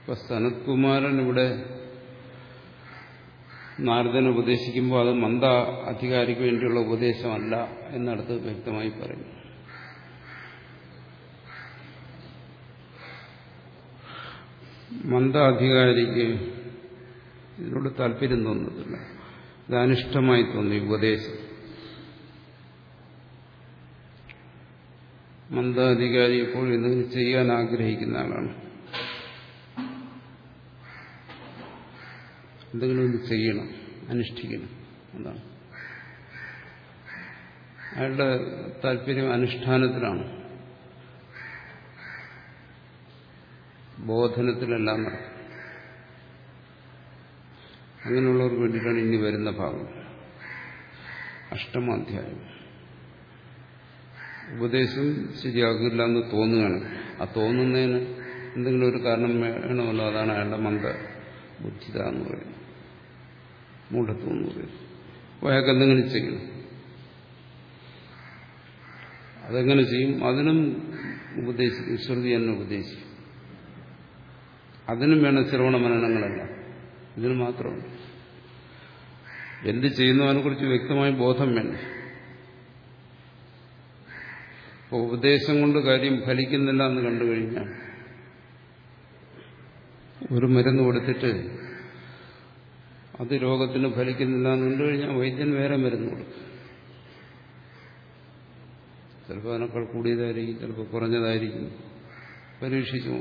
ഇപ്പൊ സനത്കുമാരൻ ഇവിടെ നാരദനെ ഉപദേശിക്കുമ്പോൾ അത് മന്ദ അധികാരിക്ക് വേണ്ടിയുള്ള ഉപദേശമല്ല എന്നടുത്ത് വ്യക്തമായി പറയും മന്ദാധികാരിക്ക് ഇതിനോട് താല്പര്യം തോന്നുന്നില്ല. ഇത് അനിഷ്ടമായി തോന്നി ഉപദേശം. മന്ദാധികാരി എപ്പോഴും എന്തെങ്കിലും ചെയ്യാൻ ആഗ്രഹിക്കുന്ന ആളാണ്. എന്തെങ്കിലും ഒന്ന് ചെയ്യണം അനുഷ്ഠിക്കണം. എന്താണ് അയാളുടെ താല്പര്യം അനുഷ്ഠാനത്തിലാണ്. ബോധനത്തിലെല്ലാം നടക്കും. അങ്ങനെയുള്ളവർക്ക് വേണ്ടിയിട്ടാണ് ഇനി വരുന്ന ഭാഗം. അഷ്ടമാധ്യായം. ഉപദേശം ശരിയാകില്ല എന്ന് തോന്നുകയാണ്. ആ തോന്നുന്നതിന് എന്തെങ്കിലും ഒരു കാരണം വേണമല്ലോ അതാണ് അയാളുടെ മന്ദ ബുദ്ധിത എന്ന് പറയുന്നത്. മൂഢത്വം എന്ന് പറയുന്നത് അപ്പോൾ അയാൾക്ക് എന്തെങ്കിലും ചെയ്യണം. അതെങ്ങനെ ചെയ്യും? അതിനും ഉപദേശിക്കും. ശ്രുതി തന്നെ ഉപദേശിക്കും. അതിനും വേണം ശ്രവണ മനനങ്ങളല്ല. ഇതിന് മാത്രമാണ്. എന്ത് ചെയ്യുന്നതിനെ കുറിച്ച് വ്യക്തമായ ബോധം വേണം അപ്പോൾ ഉപദേശം കൊണ്ട് കാര്യം ഫലിക്കുന്നില്ല എന്ന് കണ്ടു കഴിഞ്ഞാൽ ഒരു മരുന്ന് കൊടുത്തിട്ട് അത് രോഗത്തിന് ഫലിക്കുന്നില്ല എന്ന് കണ്ടു കഴിഞ്ഞാൽ വൈദ്യൻ വേറെ മരുന്ന് കൊടുക്കും. ചിലപ്പോൾ അതിനേക്കാൾ കൂടിയതായിരിക്കും ചിലപ്പോൾ കുറഞ്ഞതായിരിക്കും. പരീക്ഷിച്ചു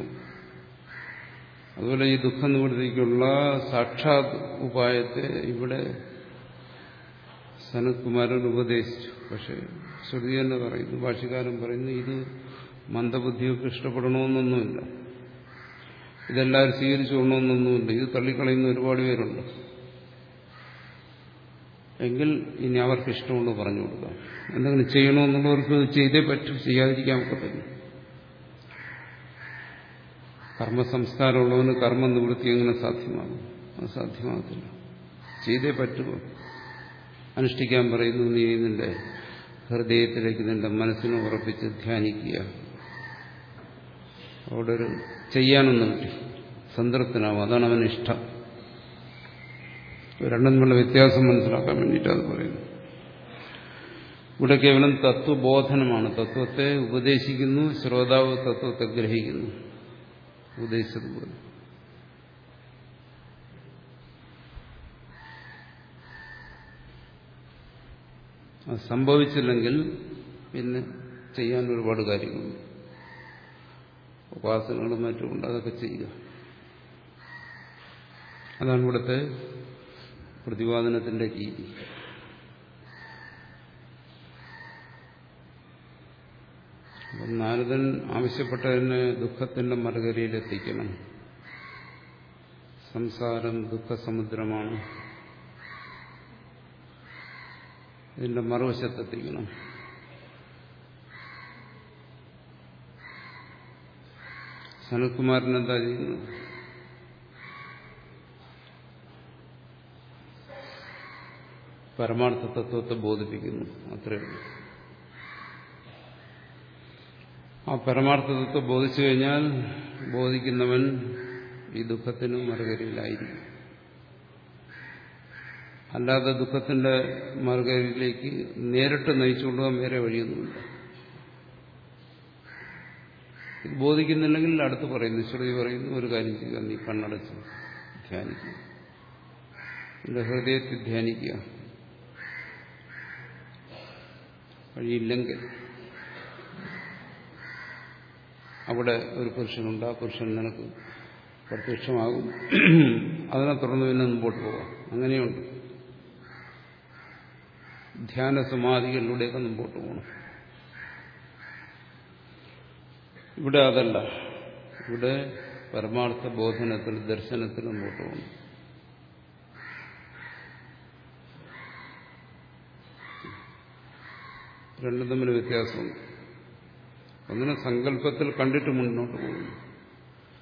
അതുപോലെ ഈ ദുഃഖം നിവൃത്തിക്കുള്ള സാക്ഷാത് ഉപായത്തെ ഇവിടെ സനത്കുമാരൻ ഉപദേശിച്ചു. പക്ഷെ ശ്രുതി തന്നെ പറയുന്നു ഭാഷകാരൻ പറയുന്നു ഇത് മന്ദബുദ്ധിയൊക്കെ ഇഷ്ടപ്പെടണമെന്നൊന്നുമില്ല. ഇതെല്ലാവരും സ്വീകരിച്ചു കൊള്ളണമെന്നൊന്നുമില്ല. ഇത് തള്ളിക്കളയുന്ന ഒരുപാട് പേരുണ്ട്. എങ്കിൽ ഇനി അവർക്ക് ഇഷ്ടമുണ്ട് പറഞ്ഞു കൊടുക്കാം. എന്തെങ്കിലും ചെയ്യണമെന്നുള്ളവർക്ക് ചെയ്തേ പറ്റും ചെയ്യാതിരിക്കാൻ ഒക്കെ പറ്റും കർമ്മസംസ്കാരമുള്ളവന് കർമ്മ നിവൃത്തി എങ്ങനെ സാധ്യമാകും? അത് സാധ്യമാകത്തില്ല. ചെയ്തേ പറ്റുമോ അനുഷ്ഠിക്കാൻ പറയുന്നു നീ നിന്റെ ഹൃദയത്തിലേക്ക് നിന്റെ മനസ്സിനെ ഉറപ്പിച്ച് ധ്യാനിക്കുക. അവിടെ ഒരു ചെയ്യാനൊന്നും കിട്ടി സംതൃപ്തനാവും. അതാണ് അവന് ഇഷ്ടം. രണ്ടും തമ്മിലുള്ള വ്യത്യാസം മനസ്സിലാക്കാൻ വേണ്ടിയിട്ടാണ് പറയുന്നത്. പറയുന്നു ഇവിടെ കേവലം തത്വബോധനമാണ്. തത്വത്തെ ഉപദേശിക്കുന്നു ശ്രോതാവ് തത്വത്തെ ഗ്രഹിക്കുന്നു. ഉപദേശിച്ചതുപോലെ. അത് സംഭവിച്ചില്ലെങ്കിൽ പിന്നെ ചെയ്യാൻ ഒരുപാട് കാര്യങ്ങളുണ്ട്. ഉപാസനകളും മറ്റുമുണ്ട് അതൊക്കെ ചെയ്യുക. അതാണ് ഇവിടുത്തെ പ്രതിപാദനത്തിന്റെ രീതി നാരദൻ ആവശ്യപ്പെട്ടതിന് ദുഃഖത്തിന്റെ മറുകരയിലെത്തിക്കണം. സംസാരം ദുഃഖസമുദ്രമാണ്. ഇതിന്റെ മറുവശത്തെത്തിക്കണം. സനൽകുമാരൻ എന്താ ചെയ്യുന്നത്? പരമാർത്ഥ തത്വത്തെ ബോധിപ്പിക്കുന്നു. അത്രയേ ഉള്ളൂ. ആ പരമാർത്ഥ തത്വം ബോധിച്ചു കഴിഞ്ഞാൽ ബോധിക്കുന്നവൻ ഈ ദുഃഖത്തിന് മറുകരയിലായിരിക്കും. അല്ലാതെ ദുഃഖത്തിന്റെ മറുകരയിലേക്ക് നേരിട്ട് നയിച്ചുകൊണ്ടുപോകാൻ വേറെ വഴിയൊന്നുമില്ല. ഇത് ബോധിക്കുന്നില്ലെങ്കിൽ അടുത്ത് പറയുന്നു. ശ്രുതി പറയുന്നു ഒരു കാര്യം ചെയ്യുക. നീ കണ്ണടച്ച് ധ്യാനിക്കുക. നിന്റെ ഹൃദയത്തിൽ ധ്യാനിക്കുക. കഴിയില്ലെങ്കിൽ അവിടെ ഒരു പുരുഷനുണ്ട് ആ പുരുഷൻ നിനക്ക് പ്രത്യക്ഷമാകും. അതിനെ തുടർന്ന് പിന്നെ മുമ്പോട്ട് പോകാം. അങ്ങനെയുണ്ട്. ധ്യാന സമാധികളിലൂടെയൊക്കെ മുമ്പോട്ട് പോകണം. ഇവിടെ അതല്ല. ഇവിടെ പരമാർത്ഥ ബോധനത്തിൽ ദർശനത്തിൽ മുമ്പോട്ട് പോകണം. രണ്ടും തമ്മിൽ വ്യത്യാസമുണ്ട്. അങ്ങനെ സങ്കല്പത്തിൽ കണ്ടിട്ട് മുന്നോട്ട് പോകുന്നു.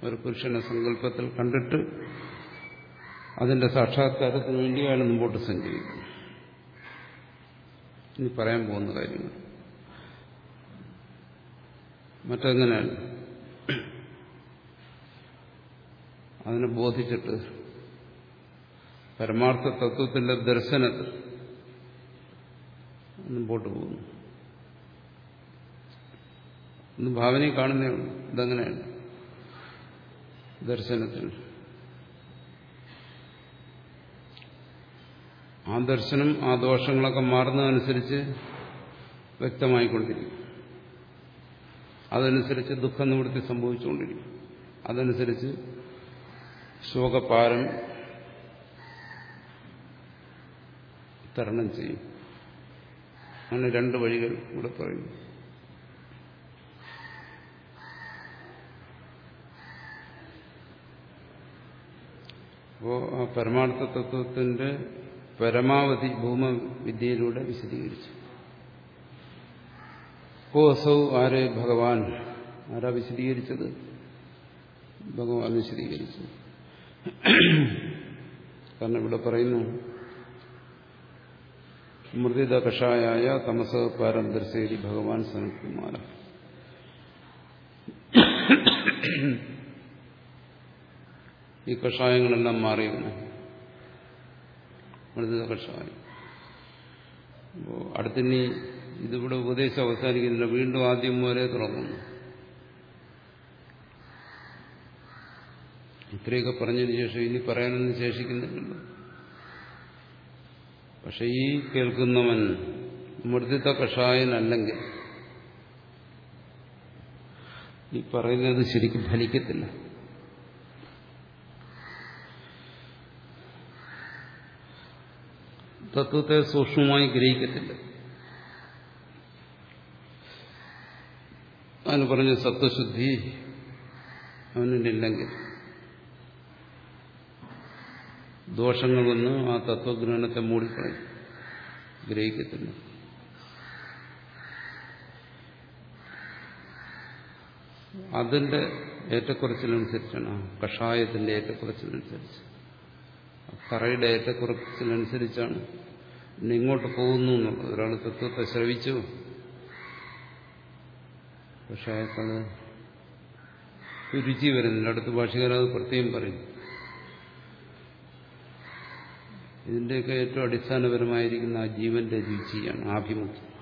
ഒരു പുരുഷനെ സങ്കല്പത്തിൽ കണ്ടിട്ട് അതിന്റെ സാക്ഷാത്കാരത്തിന് വേണ്ടി അയാൾ മുമ്പോട്ട് സഞ്ചരിക്കുന്നു. ഇനി പറയാൻ പോകുന്ന കാര്യങ്ങൾ. മറ്റെങ്ങനെയാണ്? അതിനെ ബോധിച്ചിട്ട് പരമാർത്ഥ തത്വത്തിന്റെ ദർശനത്തിൽ മുമ്പോട്ട് പോകുന്നു. ഇന്ന് ഭാവനയെ കാണുന്നേ ഉള്ളൂ. ഇതങ്ങനെയാണ് ദർശനത്തിൽ ആ ദർശനം ആ ദോഷങ്ങളൊക്കെ മാറുന്നതനുസരിച്ച് വ്യക്തമായിക്കൊണ്ടിരിക്കും. അതനുസരിച്ച് ദുഃഖ നിവൃത്തി സംഭവിച്ചുകൊണ്ടിരിക്കും. അതനുസരിച്ച് ശോകപാരം തരണം ചെയ്യും. അങ്ങനെ രണ്ട് വഴികൾ ഇവിടെ പറയുന്നു. അപ്പോ ആ പരമാർത്ഥ തത്വത്തിന്റെ പരമാവധി ഭൂമവിദ്യയിലൂടെ വിശദീകരിച്ചു. കോ അസൗ ആരെ ഭഗവാൻ? ആരാ വിശദീകരിച്ചത്? ഭഗവാൻ വിശദീകരിച്ചു. കാരണം ഇവിടെ പറയുന്നു മൃദിത കഷായായ തമസ പാരം ദർശേരി ഭഗവാൻ സനത്കുമാര. ഈ കഷായങ്ങളെല്ലാം മാറിയിരുന്നു മൃദുത കഷായം. അപ്പോൾ അടുത്തിനി ഇതിവിടെ ഉപദേശം അവസാനിക്കുന്നില്ല. വീണ്ടും ആദ്യം മുതലേ തുടങ്ങുന്നു ഇത്രയൊക്കെ പറഞ്ഞതിന് ശേഷം ഇനി പറയാനൊന്നും ശേഷിക്കുന്നില്ലല്ലോ. പക്ഷെ ഈ കേൾക്കുന്നവൻ മൃദിത കഷായനല്ലെങ്കിൽ ഈ പറയുന്നത് ശരിക്കും ഫലിക്കത്തില്ല. തത്വത്തെ സൂക്ഷ്മമായി ഗ്രഹിക്കത്തില്ല. അവന് പറഞ്ഞ സത്വശുദ്ധി അവനില്ലെങ്കിൽ. ദോഷങ്ങൾ വന്ന് ആ തത്വജ്ഞാനത്തെ മൂടിക്കളയും. ഗ്രഹിക്കത്തില്ല. അതിന്റെ ഏറ്റക്കുറച്ചിലനുസരിച്ചാണ് കഷായത്തിന്റെ ഏറ്റക്കുറച്ചിലനുസരിച്ച്. കറയുടെ ഏറ്റക്കുറച്ചിലനുസരിച്ചാണ് ഇങ്ങോട്ട് പോകുന്നു എന്നുള്ളത്. ഒരാൾ തത്വത്തെ ശ്രവിച്ചു. പക്ഷെ അയാൾക്കത് രുചി വരുന്നില്ല. അടുത്ത ഭാഷകാരത് പ്രത്യേകം പറയും. ഇതിന്റെയൊക്കെ ഏറ്റവും അടിസ്ഥാനപരമായിരിക്കുന്ന ആ ജീവന്റെ രുചിയാണ് ആഭിമുഖ്യം.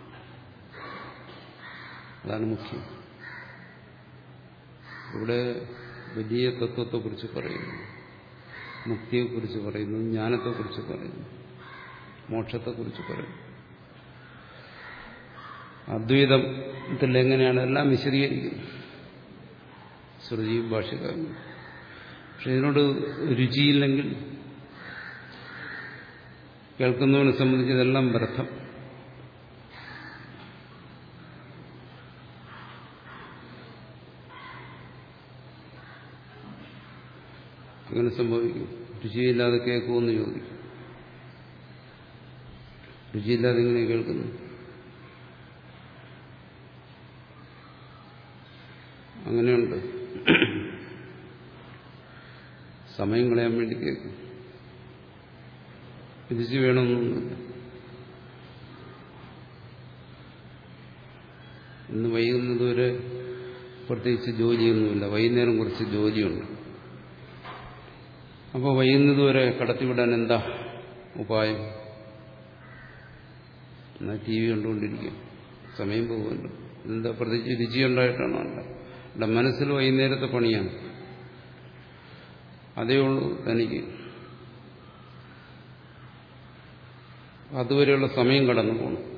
അതാണ് മുഖ്യം. ഇവിടെ വലിയ തത്വത്തെക്കുറിച്ച് പറയുന്നു. മുക്തിയെക്കുറിച്ച് പറയുന്നു ജ്ഞാനത്തെക്കുറിച്ച് പറയുന്നു മോക്ഷത്തെക്കുറിച്ച് പറയുന്നു. അദ്വൈതത്തിൽ എങ്ങനെയാണ് എല്ലാം വിശദീകരിക്കുന്നത്? ശ്രുതിയും ഭാഷകാരും പക്ഷെ ഇതിനോട് രുചിയില്ലെങ്കിൽ കേൾക്കുന്നവനെ സംബന്ധിച്ച് ഇതെല്ലാം വ്യർത്ഥം. അങ്ങനെ സംഭവിക്കും. രുചിയില്ലാതെ കേൾക്കുമെന്ന് ചോദിക്കും. രുചിയില്ലാതെ ഇങ്ങനെ കേൾക്കുന്നു? അങ്ങനെയുണ്ട്. സമയം കളയാൻ വേണ്ടി കേൾക്കും. രുചി വേണമെന്നൊന്നുമില്ല. ഇന്ന് വൈകുന്നതുവരെ പ്രത്യേകിച്ച് ജോലിയൊന്നുമില്ല. വൈകുന്നേരം കുറച്ച് ജോലിയുണ്ട്. അപ്പോൾ വൈകുന്നതുവരെ കടത്തിവിടാൻ എന്താ ഉപായം? എന്നാൽ ടി വി കണ്ടുകൊണ്ടിരിക്കും. സമയം പോകുമല്ലോ എന്താ പ്രത്യേകിച്ച് രുചിയുണ്ടായിട്ടാണോ അല്ല. എന്റെ മനസ്സിൽ വൈകുന്നേരത്തെ പണിയാണ്. അതേ ഉള്ളൂ തനിക്ക്. അതുവരെയുള്ള സമയം കടന്നു പോകണം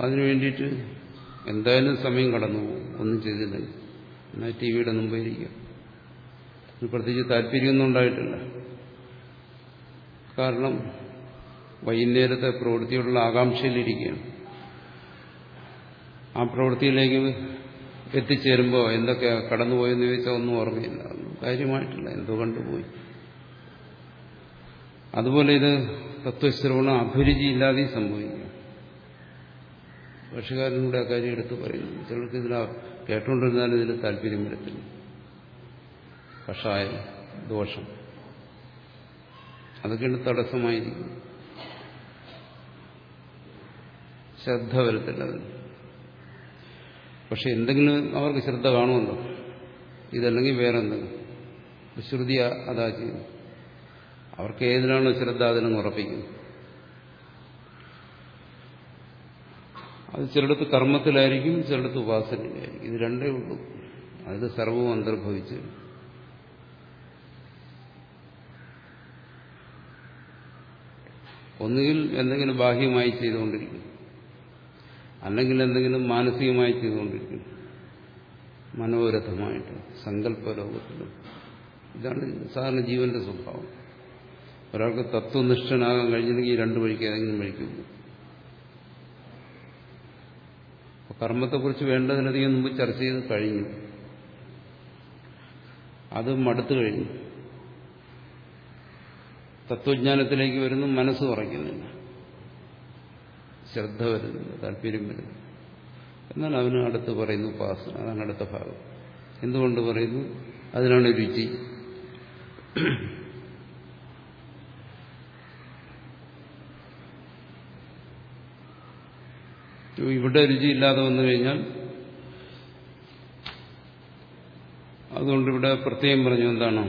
അതിനു വേണ്ടിയിട്ട് എന്തായാലും സമയം കടന്നു പോകും. ഒന്നും ചെയ്തില്ലെങ്കിൽ. എന്നാൽ ടി വിയുടെ മുമ്പിരിക്കുക പ്രത്യേകിച്ച് താല്പര്യമൊന്നും ഉണ്ടായിട്ടില്ല. കാരണം വൈകുന്നേരത്തെ പ്രവൃത്തിയോടുള്ള ആകാംക്ഷയിലിരിക്കുകയാണ്. ആ പ്രവൃത്തിയിലേക്ക് എത്തിച്ചേരുമ്പോൾ എന്തൊക്കെ കടന്നുപോയെന്ന് ചോദിച്ചാൽ ഒന്നും ഓർമ്മയില്ല. കാര്യമായിട്ടില്ല. എന്തോ കണ്ടുപോയി. അതുപോലെ ഇത് തത്വശ്രവണം അഭിരുചിയില്ലാതെ സംഭവിക്കുക കൂടെ ആ കാര്യം എടുത്ത് പറയുന്നു. ചിലർക്ക് ഇതിൽ കേട്ടുകൊണ്ടിരുന്നാലും ഇതിൽ താല്പര്യം വരത്തില്ല. കഷായം ദോഷം. അതൊക്കെയാണ് തടസ്സമായിരിക്കും. ശ്രദ്ധ വരത്തില്ല അതിന് പക്ഷെ എന്തെങ്കിലും അവർക്ക് ശ്രദ്ധ കാണുമല്ലോ. ഇതല്ലെങ്കിൽ വേറെ എന്തെങ്കിലും ശ്രുതി അതാ ചെയ്യുന്നു. അവർക്ക് ഏതിനാണോ ശ്രദ്ധ അതിനും ഉറപ്പിക്കുന്നു. അത് ചിലടത്ത് കർമ്മത്തിലായിരിക്കും ചിലടത്ത് ഉപാസനയിലായിരിക്കും. ഇത് രണ്ടേ ഉള്ളൂ. അത് സർവവും അന്തർഭവിച്ചു ഒന്നുകിൽ എന്തെങ്കിലും ബാഹ്യമായി ചെയ്തുകൊണ്ടിരിക്കുന്നു. അല്ലെങ്കിൽ എന്തെങ്കിലും മാനസികമായി ചെയ്തുകൊണ്ടിരിക്കുന്നു. മനോരഥമായിട്ട് സങ്കല്പലോകത്തിലും. ഇതാണ് സാധാരണ ജീവന്റെ സ്വഭാവം. ഒരാൾക്ക് തത്വനിഷ്ഠനാകാൻ കഴിഞ്ഞില്ലെങ്കിൽ രണ്ടു വഴിക്ക് ഏതെങ്കിലും വഴിക്കുള്ളൂ കർമ്മത്തെക്കുറിച്ച് വേണ്ടതിലധികം മുമ്പ് ചർച്ച ചെയ്ത് കഴിഞ്ഞു. അതും മടുത്തു കഴിഞ്ഞു. തത്വജ്ഞാനത്തിലേക്ക് വരുന്നു മനസ്സ് കുറയ്ക്കുന്നില്ല ശ്രദ്ധ വരുന്നില്ല താല്പര്യം വരുന്നു എന്നാൽ അവന് അടുത്ത് പറയുന്നു ഉപാസന അതാണ് അടുത്ത ഭാഗം. എന്തുകൊണ്ട് പറയുന്നു? അതിനാണ് രുചി. ഇവിടെ രുചിയില്ലാതെ വന്നു കഴിഞ്ഞാൽ അതുകൊണ്ട് ഇവിടെ പ്രത്യേകം പറഞ്ഞു എന്താണ്?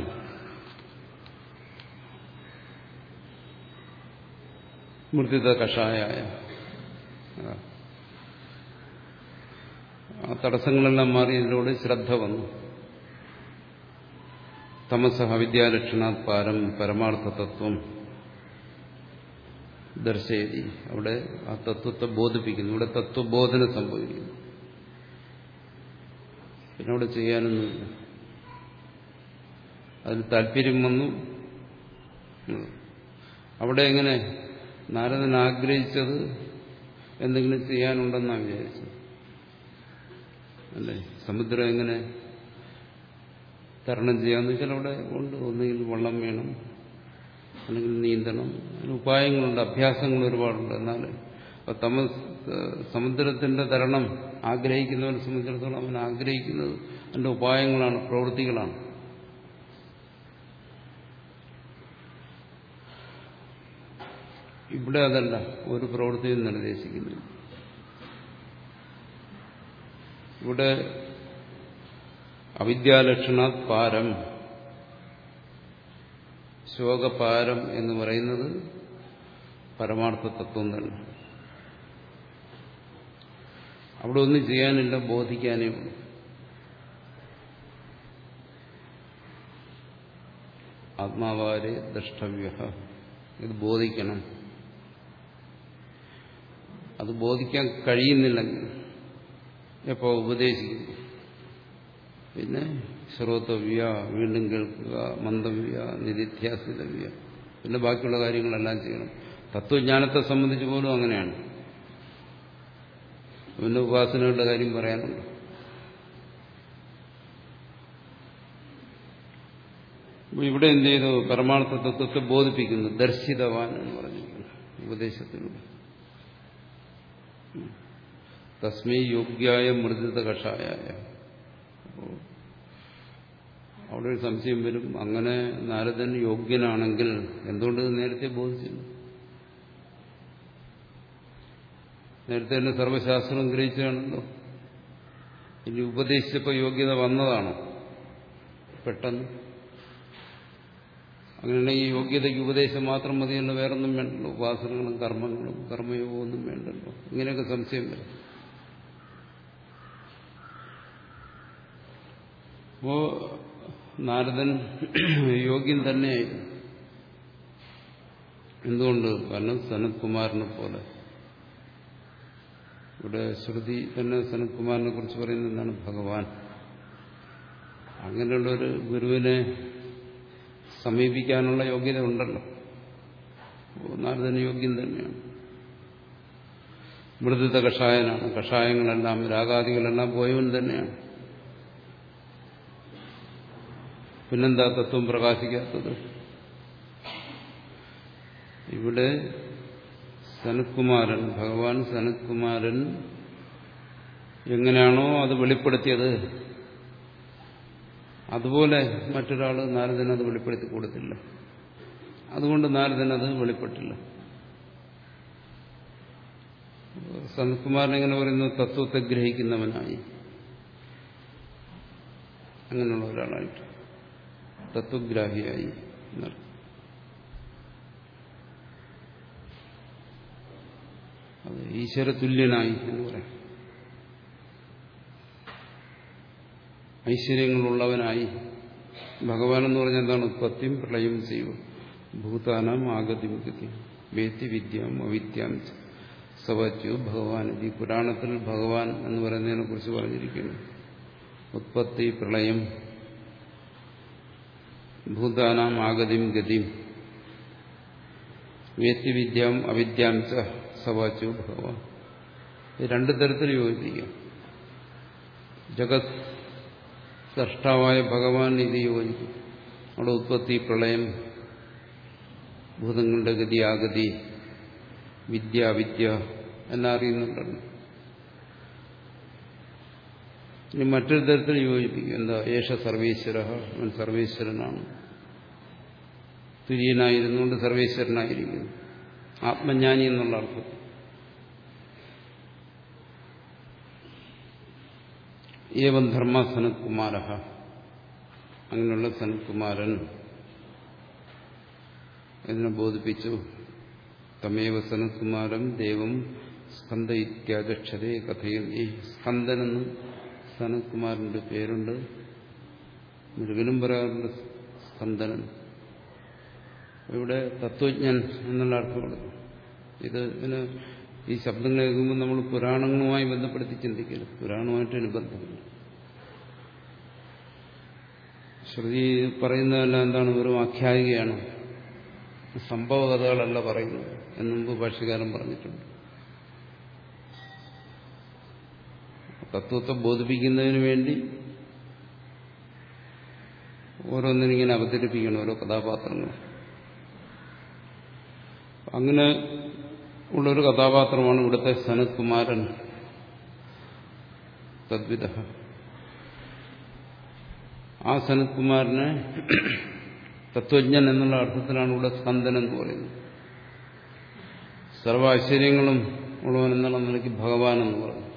മൃത്യുത കഷായ ആ തടസ്സങ്ങളെല്ലാം മാറി ഇതിലൂടെ ശ്രദ്ധ വന്നു. തമസഹ വിദ്യാലക്ഷണാത് പാരം പരമാർത്ഥ തത്വം ദർശയതി. അവിടെ ആ തത്വത്തെ ബോധിപ്പിക്കുന്നു. ഇവിടെ തത്വബോധന സംഭവിക്കുന്നു. പിന്നെ അവിടെ ചെയ്യാനൊന്നുമില്ല. അതിന് താല്പര്യം വന്നു. അവിടെ എങ്ങനെ നാരദൻ ആഗ്രഹിച്ചത് എന്തെങ്കിലും ചെയ്യാനുണ്ടെന്നാണ് വിചാരിച്ചത്. അല്ലേ? സമുദ്രം എങ്ങനെ തരണം ചെയ്യാന്ന് വെച്ചാൽ അവിടെ ഉണ്ട്. ഒന്നുകിൽ വെള്ളം വേണം അല്ലെങ്കിൽ നീന്തണം അതിന് ഉപായങ്ങളുണ്ട് അഭ്യാസങ്ങൾ ഒരുപാടുണ്ട്. എന്നാൽ തമ സമുദ്രത്തിന്റെ തരണം ആഗ്രഹിക്കുന്നവനെ സംബന്ധിച്ചിടത്തോളം അവൻ ആഗ്രഹിക്കുന്നത് അതിന്റെ ഉപായങ്ങളാണ് പ്രവൃത്തികളാണ്. ഇവിടെ അതല്ല ഒരു പ്രവൃത്തിയും നിർദ്ദേശിക്കുന്നു ഇവിടെ അവിദ്യാലക്ഷണാത് പാരം ശോകപാരം എന്ന് പറയുന്നത് പരമാർത്ഥ തത്വം തന്നെ. അവിടെ ഒന്നും ചെയ്യാനില്ല ബോധിക്കാനേ ഉള്ളൂ. ആത്മാവാരെ ദ്രഷ്ടവ്യ ഇത് ബോധിക്കണം. അത് ബോധിക്കാൻ കഴിയുന്നില്ലെങ്കിൽ എപ്പോ ഉപദേശിക്കുന്നു. പിന്നെ ശ്രോതവ്യ വീണ്ടും കേൾക്കുക മന്ദവ്യ നിരിധ്യാസിതവ്യ പിന്നെ ബാക്കിയുള്ള കാര്യങ്ങളെല്ലാം ചെയ്യണം. തത്വജ്ഞാനത്തെ സംബന്ധിച്ച് പോലും അങ്ങനെയാണ്. പിന്നെ ഉപാസനകളുടെ കാര്യം പറയാനുണ്ട്. ഇവിടെ എന്ത് ചെയ്തു? പരമാർത്ഥ തത്വത്തെ ബോധിപ്പിക്കുന്നു. ദർശിതവാൻ എന്ന് പറഞ്ഞിരിക്കുന്നു. ഉപദേശത്തിലൂടെ. തസ്മൈ യോഗ്യായ മൃദുത കഷായായ അവിടെ ഒരു സംശയം വരും. അങ്ങനെ നാരദൻ യോഗ്യനാണെങ്കിൽ എന്തുകൊണ്ട് നേരത്തെ ബോധിച്ചില്ല നേരത്തെ തന്നെ സർവശാസ്ത്രം ഗ്രഹിച്ചാണല്ലോ ഇനി ഉപദേശിച്ചപ്പോൾ യോഗ്യത വന്നതാണോ? പെട്ടെന്ന്. അങ്ങനെയാണെങ്കിൽ യോഗ്യതയ്ക്ക് ഉപദേശം മാത്രം മതിയല്ലോ വേറൊന്നും വേണ്ടല്ലോ. ഉപാസനകളും കർമ്മങ്ങളും കർമ്മയോഗവും ഒന്നും വേണ്ടല്ലോ. ഇങ്ങനെയൊക്കെ സംശയം വരും. അപ്പോ നാരദൻ യോഗ്യൻ തന്നെയായിരുന്നു. എന്തുകൊണ്ട്? കാരണം സനത് കുമാരനെ പോലെ. ഇവിടെ ശ്രുതി തന്നെ സനത് കുമാരനെ കുറിച്ച് പറയുന്നത് എന്താണ്? ഭഗവാൻ. അങ്ങനെയുള്ളൊരു ഗുരുവിനെ സമീപിക്കാനുള്ള യോഗ്യത ഉണ്ടല്ലോ. നാരദന് യോഗ്യം തന്നെയാണ്. മൃദുത കഷായനാണ്. കഷായങ്ങളെല്ലാം രാഗാദികളെല്ലാം പോയവൻ തന്നെയാണ്. പിന്നെന്താ തത്വം പ്രകാശിക്കാത്തത്? ഇവിടെ സനത്കുമാരൻ ഭഗവാൻ സനത്കുമാരൻ എങ്ങനെയാണോ അത് വെളിപ്പെടുത്തിയത്. അതുപോലെ മറ്റൊരാൾ നാരദനത് വെളിപ്പെടുത്തി കൊടുത്തില്ല. അതുകൊണ്ട് നാരദനത് വെളിപ്പെട്ടില്ല. സനത്കുമാരൻ എങ്ങനെ പറയുന്നു തത്വത്തെ ഗ്രഹിക്കുന്നവനായി. അങ്ങനെയുള്ള ഒരാളായിട്ട്. തത്വഗ്രാഹിയായി എന്നർത്ഥം അത് ഈശ്വരതുല്യനായി എന്ന് പറയാം. ഐശ്വര്യങ്ങളുള്ളവനായി. ഭഗവാൻ എന്ന് പറഞ്ഞാൽ എന്താണ്? ഉത്പത്തിയും പ്രളയം ചെയ്യും ഭൂതാനം ആഗതി ഗതി വേത്തി വിദ്യം അവിദ്യം സവച്ചു ഭഗവാൻ ഈ പുരാണത്തിൽ ഭഗവാൻ എന്ന് പറയുന്നതിനെ കുറിച്ച് പറഞ്ഞിരിക്കുന്നു. ഉത്പത്തി പ്രളയം ഭൂതാനാം ആഗതിം ഗതിം. വേത്തി വിദ്യം അവിദ്യം സവാച്ചു ഭഗവാൻ. രണ്ടു തരത്തിൽ യോജിപ്പിക്കാം. ജഗത് സൃഷ്ടാവായ ഭഗവാൻ ഇത് യോജിക്കും. അവിടെ ഉത്പത്തി പ്രളയം ഭൂതങ്ങളുടെ ഗതി ആഗതി വിദ്യ വിദ്യ എല്ലാം അറിയുന്നുണ്ടല്ലോ. ഇനി മറ്റൊരു തരത്തിൽ യോജിപ്പിക്കും. എന്താ? യേശ സർവീശ്വര അവൻ സർവീശ്വരനാണ്. തുര്യനായിരുന്നുകൊണ്ട് സർവീശ്വരനായിരിക്കുന്നു. ആത്മജ്ഞാനി എന്നുള്ള അർത്ഥം ഏവം ധർമ്മ സനത്കുമാര. അങ്ങനെയുള്ള സനത്കുമാരൻ എന്നെ ബോധിപ്പിച്ചു. തമേവ സനത്കുമാരം ദേവം സ്കന്ദ ഇത്യാചക്ഷതേ കഥയും ഈ സ്കന്ദനെന്ന് സനത്കുമാരന്റെ പേരുണ്ട്. മുരുകനും പറയാറുണ്ട് സ്കന്ദനൻ ഇവിടെ തത്വജ്ഞൻ എന്നുള്ള അർത്ഥമുണ്ട്. ഇത് ഈ ശബ്ദങ്ങൾ കേൾക്കുമ്പോൾ നമ്മൾ പുരാണങ്ങളുമായി ബന്ധപ്പെടുത്തി ചിന്തിക്കരുത്. പുരാണവുമായിട്ട് അനുബന്ധമില്ല. ശ്രുതി പറയുന്നതെല്ലാം എന്താണ്? വെറും ആഖ്യായികയാണ്. സംഭവ കഥകളല്ല പറയുന്നത് എന്ന് മുമ്പ് ഭാഷ്യകാരൻ പറഞ്ഞിട്ടുണ്ട്. തത്വത്തെ ബോധിപ്പിക്കുന്നതിന് വേണ്ടി ഓരോന്നിനിങ്ങനെ അവതരിപ്പിക്കണം ഓരോ കഥാപാത്രങ്ങൾ അങ്ങനെ ഉള്ളൊരു കഥാപാത്രമാണ് ഇവിടുത്തെ സനത്കുമാരൻ. തദ്വിധ ആ സനത്കുമാരനെ തത്വജ്ഞൻ എന്നുള്ള അർത്ഥത്തിലാണ് ഇവിടെ സ്കന്ദൻ എന്ന് പറയുന്നത്. സർവ ഐശ്വര്യങ്ങളും ഉള്ളവൻ എന്നുള്ള നിലയ്ക്ക് ഭഗവാൻ എന്ന് പറഞ്ഞു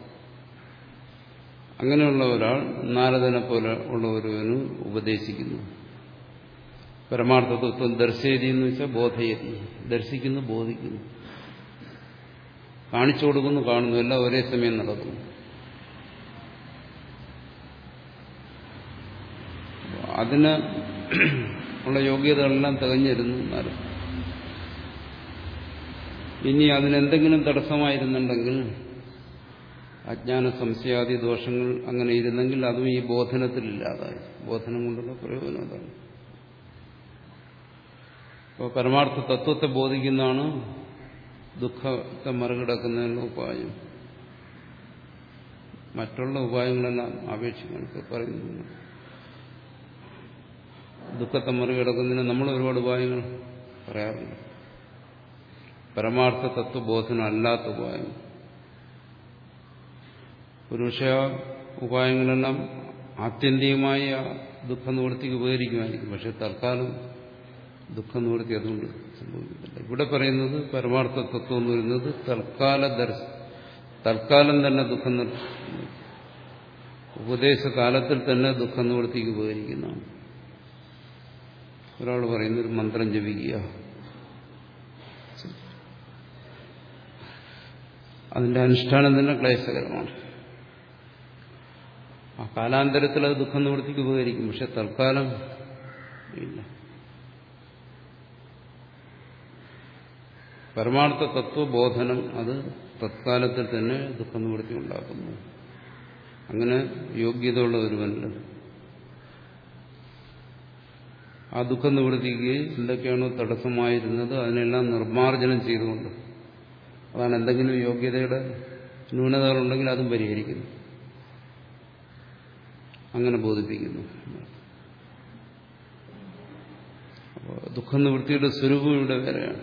അങ്ങനെയുള്ള ഒരാൾ നാരദനെ പോലെ ഉള്ള ഒരുവന് ഉപദേശിക്കുന്നു. പരമാർത്ഥ തത്വം ദർശയതി എന്ന് വെച്ചാൽ ബോധയതി. ദർശിക്കുന്നു ബോധിക്കുന്നു. കാണിച്ചു കൊടുക്കുന്നു കാണുന്നു എല്ലാം ഒരേ സമയം നടക്കുന്നു. അതിന് ഉള്ള യോഗ്യതകളെല്ലാം തികഞ്ഞിരുന്നു എന്നാലും. ഇനി അതിനെന്തെങ്കിലും തടസ്സമായിരുന്നുണ്ടെങ്കിൽ അജ്ഞാന സംശയാദി ദോഷങ്ങൾ അങ്ങനെ ഇരുന്നെങ്കിൽ അതും ഈ ബോധനത്തിലില്ലാതായി ബോധനം കൊണ്ടുള്ള പ്രയോജനം അതാണ്. ഇപ്പോൾ പരമാർത്ഥ തത്വത്തെ ബോധിക്കുന്നതാണ് ദുഃഖത്തെ മറികടക്കുന്നതിനുള്ള ഉപായം. മറ്റുള്ള ഉപായങ്ങളെല്ലാം ഇപ്പോൾ പറയുന്നു ദുഃഖത്തെ മറികടക്കുന്നതിന് നമ്മൾ ഒരുപാട് ഉപായങ്ങൾ പറയാറുണ്ട്. പരമാർത്ഥ തത്വബോധന അല്ലാത്ത ഉപായം. പുരുഷ ഉപായങ്ങളെല്ലാം ആത്യന്തികമായി ആ ദുഃഖ നിവൃത്തിക്ക് ഉപകരിക്കുമായിരിക്കും. പക്ഷെ തൽക്കാലം ദുഃഖ നിവൃത്തി അതുകൊണ്ട് സംഭവിക്കുന്നില്ല ഇവിടെ പറയുന്നത് പരമാർത്ഥ തത്വം എന്ന് പറയുന്നത് തൽക്കാല തൽക്കാലം തന്നെ ദുഃഖം ഉപദേശകാലത്തിൽ തന്നെ ദുഃഖം നിവൃത്തിക്ക് ഉപകരിക്കുന്നതാണ്. ഒരാൾ പറയുന്ന ഒരു മന്ത്രം ജപിക്കുക. അതിന്റെ അനുഷ്ഠാനം തന്നെ ക്ലേശകരമാണ്. ആ കാലാന്തരത്തിൽ അത് ദുഃഖം നിവൃത്തിക്ക് ഉപകരിക്കും പക്ഷെ തൽക്കാലം ഇല്ല. പരമാർത്ഥ തത്വബോധനം അത് തത്കാലത്തിൽ തന്നെ ദുഃഖ നിവൃത്തി ഉണ്ടാക്കുന്നു. അങ്ങനെ യോഗ്യതയുള്ള ഒരുവനിൽ ആ ദുഃഖ നിവൃത്തിക്ക് എന്തൊക്കെയാണോ തടസ്സമായിരുന്നത് അതിനെല്ലാം നിർമ്മാർജനം ചെയ്തുകൊണ്ട് അതാണ് എന്തെങ്കിലും യോഗ്യതയുടെ ന്യൂനതകളുണ്ടെങ്കിൽ അതും പരിഹരിക്കുന്നു. അങ്ങനെ ബോധിപ്പിക്കുന്നു. അപ്പോൾ ദുഃഖ നിവൃത്തിയുടെ സ്വരൂപം ഇവിടെ വേറെയാണ്.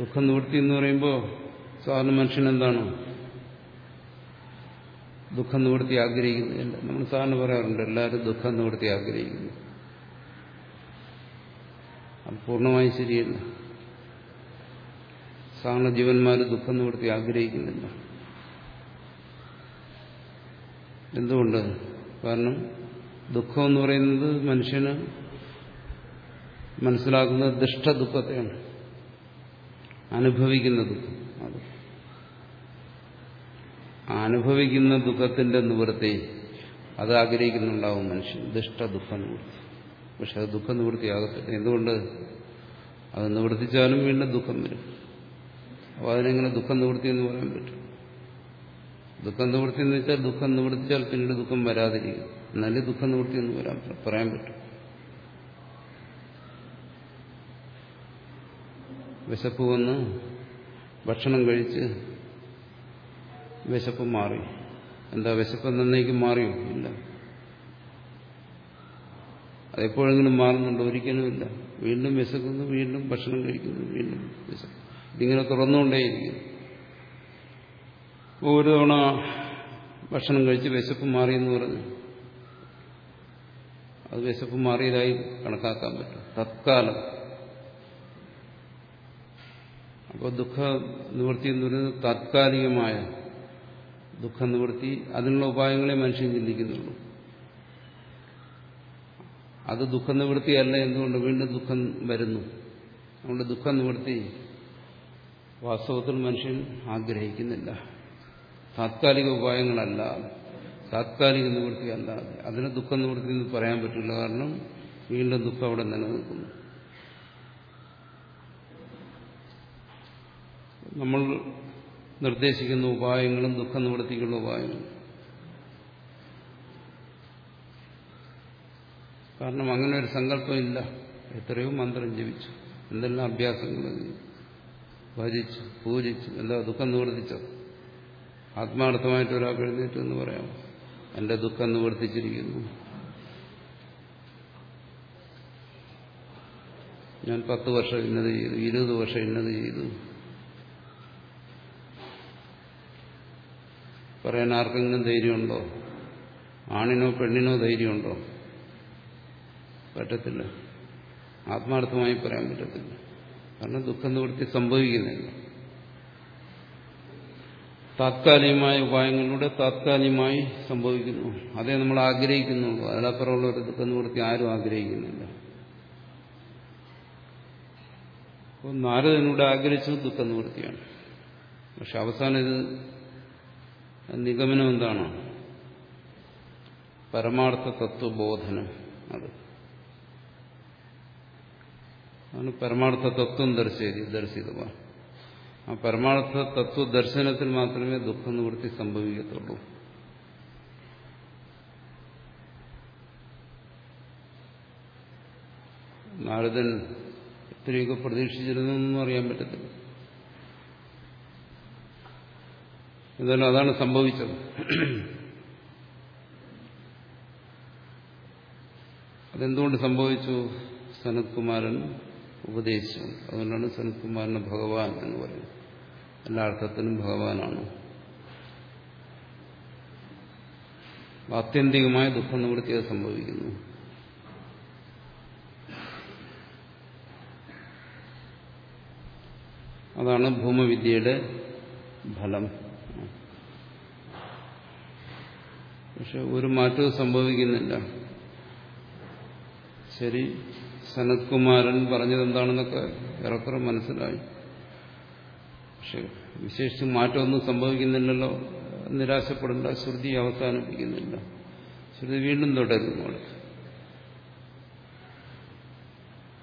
ദുഃഖ നിവൃത്തി എന്ന് പറയുമ്പോൾ സാധാരണ മനുഷ്യൻ എന്താണ്? ദുഃഖം നിവൃത്തി ആഗ്രഹിക്കുന്നില്ല നമ്മൾ സാധാരണ പറയാറുണ്ട് എല്ലാവരും ദുഃഖം നിവൃത്തി ആഗ്രഹിക്കുന്നു. അത് പൂർണമായും ശരിയല്ല. സാധാരണ ജീവന്മാർ ദുഃഖം നിവൃത്തി ആഗ്രഹിക്കുന്നില്ല. എന്തുകൊണ്ട്? കാരണം ദുഃഖം എന്ന് പറയുന്നത് മനുഷ്യന് മനസ്സിലാക്കുന്നത് ദുഷ്ടദുഃഖത്തെയാണ്. അനുഭവിക്കുന്ന ദുഃഖം. അത് അനുഭവിക്കുന്ന ദുഃഖത്തിന്റെ നിവൃത്തി അത് ആഗ്രഹിക്കുന്നുണ്ടാവും മനുഷ്യൻ. ദുഷ്ട ദുഃഖ നിവൃത്തി പക്ഷെ അത് ദുഃഖ നിവൃത്തിയാകത്തില്ല എന്തുകൊണ്ട്? അത് നിവർത്തിച്ചാലും വീണ്ടും ദുഃഖം വരും. അപ്പോൾ അതിനെങ്ങനെ ദുഃഖം നിവൃത്തി എന്ന് പറയാൻ പറ്റും? ദുഃഖം നിവൃത്തി എന്ന് വെച്ചാൽ ദുഃഖം നിവർത്തിച്ചാൽ പിന്നീട് ദുഃഖം വരാതിരിക്കും. നല്ല ദുഃഖം നിവൃത്തി എന്ന് പറയാൻ പറയാൻ പറ്റും. വിശപ്പ് വന്ന് ഭക്ഷണം കഴിച്ച് വിശപ്പ് മാറി. എന്താ വിശപ്പ് നന്നേക്കും മാറിയോ? ഇല്ല. അതെപ്പോഴെങ്കിലും മാറുന്നുണ്ടോ? ഒരിക്കലുമില്ല വീണ്ടും വിശക്കുന്നു വീണ്ടും ഭക്ഷണം കഴിക്കുന്നു വീണ്ടും വിശപ്പ്. ഇതിങ്ങനെ തുറന്നുകൊണ്ടേയിരിക്കും ഒരു തവണ ഭക്ഷണം കഴിച്ച് വിശപ്പ് എന്ന് പറഞ്ഞു അത് വിശപ്പ് മാറിയതായി കണക്കാക്കാൻ പറ്റും. തത്കാലം അപ്പോൾ ദുഃഖ നിവൃത്തി എന്ന് പറയുന്നത് താത്കാലികമായ ദുഃഖ നിവൃത്തി അതിനുള്ള ഉപായങ്ങളെ മനുഷ്യൻ ചിന്തിക്കുന്നുള്ളൂ. അത് ദുഃഖ നിവൃത്തിയല്ല എന്തുകൊണ്ട് വീണ്ടും ദുഃഖം വരുന്നു? അതുകൊണ്ട് ദുഃഖ നിവൃത്തി വാസ്തവത്തിൽ മനുഷ്യൻ ആഗ്രഹിക്കുന്നില്ല. താത്കാലിക ഉപായങ്ങളല്ല താത്കാലിക നിവൃത്തി അല്ലാതെ അതിന് ദുഃഖ നിവൃത്തി എന്ന് പറയാൻ പറ്റില്ല. കാരണം വീണ്ടും ദുഃഖം അവിടെ നിലനിൽക്കുന്നു. നമ്മൾ നിർദ്ദേശിക്കുന്ന ഉപായങ്ങളും ദുഃഖ നിവൃത്തിക്കുള്ള ഉപായങ്ങളും. കാരണം അങ്ങനെ ഒരു സങ്കല്പമില്ല. എത്രയോ മന്ത്രം ജപിച്ചു. എന്തെല്ലാം അഭ്യാസങ്ങൾ ഭജിച്ചു പൂജിച്ചു എന്താ ദുഃഖം നിവർത്തിച്ചത് ആത്മാർത്ഥമായിട്ട് ഒരാൾ എഴുന്നേറ്റ് എന്ന് പറയാം. എന്റെ ദുഃഖം നിവർത്തിച്ചിരിക്കുന്നു. ഞാൻ പത്ത് വർഷം ഇന്നത് ചെയ്തു ഇരുപത് വർഷം ഇന്നത് ചെയ്തു. പറയാൻ ആർക്കെങ്കിലും ധൈര്യമുണ്ടോ? ആണിനോ പെണ്ണിനോ ധൈര്യമുണ്ടോ? പറ്റത്തില്ല. ആത്മാർത്ഥമായി പറയാൻ പറ്റത്തില്ല. കാരണം ദുഃഖം നിവൃത്തി സംഭവിക്കുന്നില്ല. താത്കാലികമായ ഉപായങ്ങളിലൂടെ താത്കാലികമായി സംഭവിക്കുന്നു. അതേ നമ്മൾ ആഗ്രഹിക്കുന്നുള്ളൂ. അതിനപ്പുറമുള്ള ഒരു ദുഃഖ നിവൃത്തി ആരും ആഗ്രഹിക്കുന്നില്ല. അപ്പോൾ നാരദനൂടെ ആഗ്രഹിച്ചത് ദുഃഖ നിവൃത്തിയാണ്. പക്ഷെ അവസാനം ഇത് നിഗമനം എന്താണ്? പരമാർത്ഥ തത്വബോധനം അത്. ആണ് പരമാർത്ഥ തത്വം ദർശിച്ചത്. ദർശിതമാണ് ആ പരമാർത്ഥ തത്വ ദർശനത്തിൽ മാത്രമേ ദുഃഖനിവൃത്തി സംഭവിക്കത്തുള്ളൂ. നാരദൻ ഇത്രയൊക്കെ പ്രതീക്ഷിച്ചിരുന്നൊന്നും അറിയാൻ പറ്റത്തില്ല. എന്തായാലും അതാണ് സംഭവിച്ചത്. അതെന്തുകൊണ്ട് സംഭവിച്ചു? സനത്കുമാരൻ ഉപദേശിച്ചു. അതുകൊണ്ടാണ് സനത്കുമാരന് ഭഗവാൻ എന്ന് പറയുന്നത്. എല്ലാ അർത്ഥത്തിനും ഭഗവാനാണ്. ആത്യന്തികമായ ദുഃഖ നിവൃത്തി അത് സംഭവിക്കുന്നു. അതാണ് ഭൂമവിദ്യയുടെ ഫലം. പക്ഷെ ഒരു മാറ്റവും സംഭവിക്കുന്നില്ല. ശരി സനത്കുമാരൻ പറഞ്ഞത് എന്താണെന്നൊക്കെ ഏറെക്കുറെ മനസ്സിലായി. പക്ഷെ വിശേഷിച്ച് മാറ്റമൊന്നും സംഭവിക്കുന്നില്ലല്ലോ നിരാശപ്പെടേണ്ട ശ്രുതി അവസാനിപ്പിക്കുന്നില്ല. ശ്രുതി വീണ്ടും തുടരുന്നു അവിടെ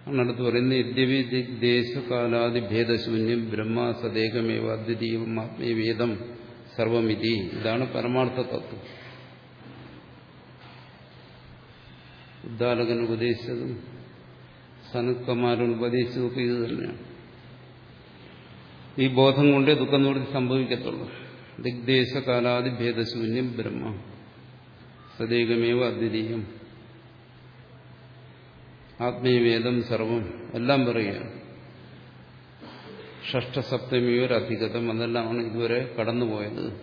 അന്നടുത്ത് പറയുന്നത് യദ്യപി ദേശകാലാദി ഭേദശൂന്യം ബ്രഹ്മ സദേകമേവ അദ്വിതീയം ആത്മീയവേദം സർവമിതി. ഇതാണ് പരമാർത്ഥ തത്വം. ഉദ്ദാലകൻ ഉപദേശിച്ചതും സനത്കുമാരൻ ഉപദേശിച്ചതൊക്കെ ഇത് തന്നെയാണ്. ഈ ബോധം കൊണ്ടേ ദുഃഖം നിവൃത്തി സംഭവിക്കത്തുള്ളൂ. ദിഗ്ദേശകാലാദി ഭേദശൂന്യം ബ്രഹ്മ. സദൈകമേവ അദ്വിതീയം. ആത്മീയവേദം സർവം എല്ലാം പറയുകയാണ്. ഷഷ്ടസപ്തമിയൊരധികതം അതെല്ലാമാണ് ഇതുവരെ കടന്നുപോയത്.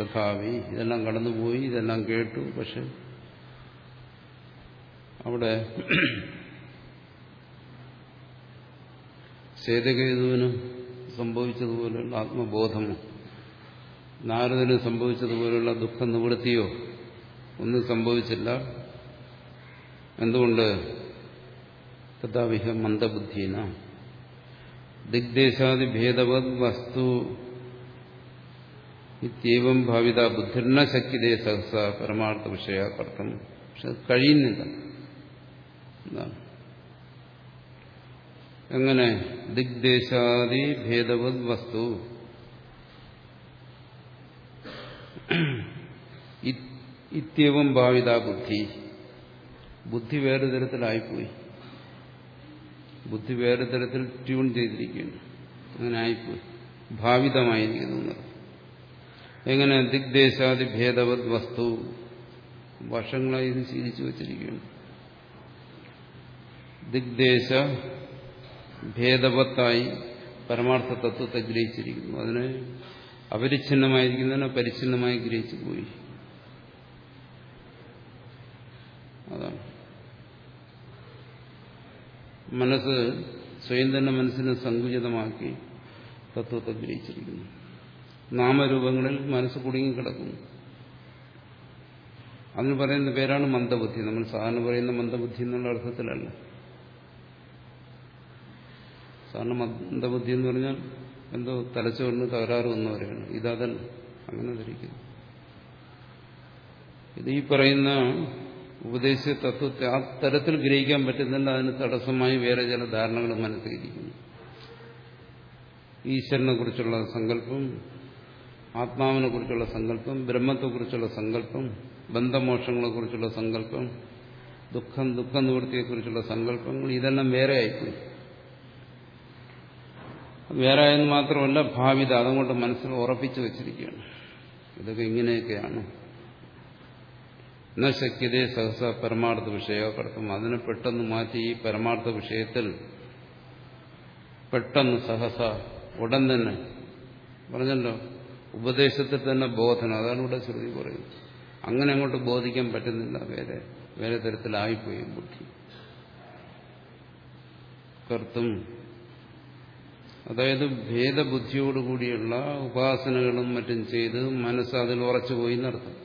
തഥാവി ഇതെല്ലാം കടന്നുപോയി ഇതെല്ലാം കേട്ടു പക്ഷെ അവിടെ സേതകേതുവിന് സംഭവിച്ചതുപോലെയുള്ള ആത്മബോധമോ നാരദന് സംഭവിച്ചതുപോലെയുള്ള ദുഃഖ നിവൃത്തിയോ ഒന്നും സംഭവിച്ചില്ല. എന്തുകൊണ്ട്? കഥാവിഹ മന്ദബുദ്ധീന. ദിഗ്ദേശാദി ഭേദവത് വസ്തു ഇത്യവം ഭാവിത ബുദ്ധിർണ ശക്തിദേ സഹസ പരമാർത്ഥ വിഷയ കർത്തം. പക്ഷെ കഴിയുന്നില്ല. എങ്ങനെ? ദിഗ്ദേശാദി ഭേദവത് വസ്തു. ഇത്യവും ഭാവിത ബുദ്ധി. ബുദ്ധി വേറെ തരത്തിലായിപ്പോയി. ബുദ്ധി വേറെ തരത്തിൽ ട്യൂൺ ചെയ്തിരിക്കുകയാണ്. അങ്ങനെ ആയിപ്പോയി ഭാവിതമായിരിക്കുന്നു എങ്ങനെ? ദിഗ്ദേശാദി ഭേദവത് വസ്തു. വർഷങ്ങളായി ഇത് ശീലിച്ചു വച്ചിരിക്കുകയാണ്. ദിഗ്ദേശ ഭേദവത്തായി പരമാർത്ഥ തത്വത്തെ ഗ്രഹിച്ചിരിക്കുന്നു. അതിനെ അപരിച്ഛിന്നമായിരിക്കുന്നതിനെ പരിച്ഛിന്നമായി ഗ്രഹിച്ചു പോയി. അതാണ്. മനസ്സ് സ്വയം തന്നെ മനസ്സിനെ സങ്കുചിതമാക്കി തത്വത്തെ ഗ്രഹിച്ചിരിക്കുന്നു. നാമരൂപങ്ങളിൽ മനസ്സ് കുടുങ്ങിക്കിടക്കുന്നു. അതിന് പറയുന്ന പേരാണ് മന്ദബുദ്ധി. നമ്മൾ സാധാരണ പറയുന്ന മന്ദബുദ്ധി എന്നുള്ള അർത്ഥത്തിലല്ല. സാധാരണ മന്ദബുദ്ധി എന്ന് പറഞ്ഞാൽ എന്തോ തലച്ചോറിന് തകരാറ് വന്നവരെയാണ് ഇതല്ല അങ്ങനെ ധരിക്കുന്നു. ഇത് ഈ പറയുന്ന ഉപദേശ തത്വത്തെ ആ തരത്തിൽ ഗ്രഹിക്കാൻ പറ്റുന്നില്ല. അതിന് തടസ്സമായി വേറെ ചില ധാരണകൾ മനസ്സിലിരിക്കുന്നു ഈശ്വരനെ കുറിച്ചുള്ള സങ്കല്പം ആത്മാവിനെ കുറിച്ചുള്ള സങ്കല്പം ബ്രഹ്മത്തെക്കുറിച്ചുള്ള സങ്കല്പം ബന്ധമോക്ഷങ്ങളെ കുറിച്ചുള്ള സങ്കല്പം ദുഃഖം ദുഃഖ നിവൃത്തിയെക്കുറിച്ചുള്ള സങ്കല്പങ്ങൾ ഇതെല്ലാം വേറെ ആയിപ്പോയി. വേറെ എന്ന് മാത്രമല്ല ഭാവിത അതുകൊണ്ട് മനസ്സിൽ ഉറപ്പിച്ചു വച്ചിരിക്കുകയാണ്. ഇതൊക്കെ ഇങ്ങനെയൊക്കെയാണ്. എന്ന ശക്യതയെ സഹസ പരമാർത്ഥ വിഷയപ്പെടുത്തും അതിനെ പെട്ടെന്ന് മാറ്റി ഈ പരമാർത്ഥ വിഷയത്തിൽ പെട്ടെന്ന് സഹസ ഉടൻ തന്നെ പറഞ്ഞല്ലോ ഉപദേശത്തിൽ തന്നെ ബോധനം. അതാണ് ഇവിടെ ശ്രുതി പറയുന്നത്. അങ്ങനെ അങ്ങോട്ട് ബോധിക്കാൻ പറ്റുന്നില്ല. വേറെ വേറെ തരത്തിലായിപ്പോയി ബുദ്ധി. കർത്തും അതായത് ഭേദബുദ്ധിയോടുകൂടിയുള്ള ഉപാസനകളും മറ്റും ചെയ്ത് മനസ്സ് അതിൽ ഉറച്ചുപോയി നടത്തും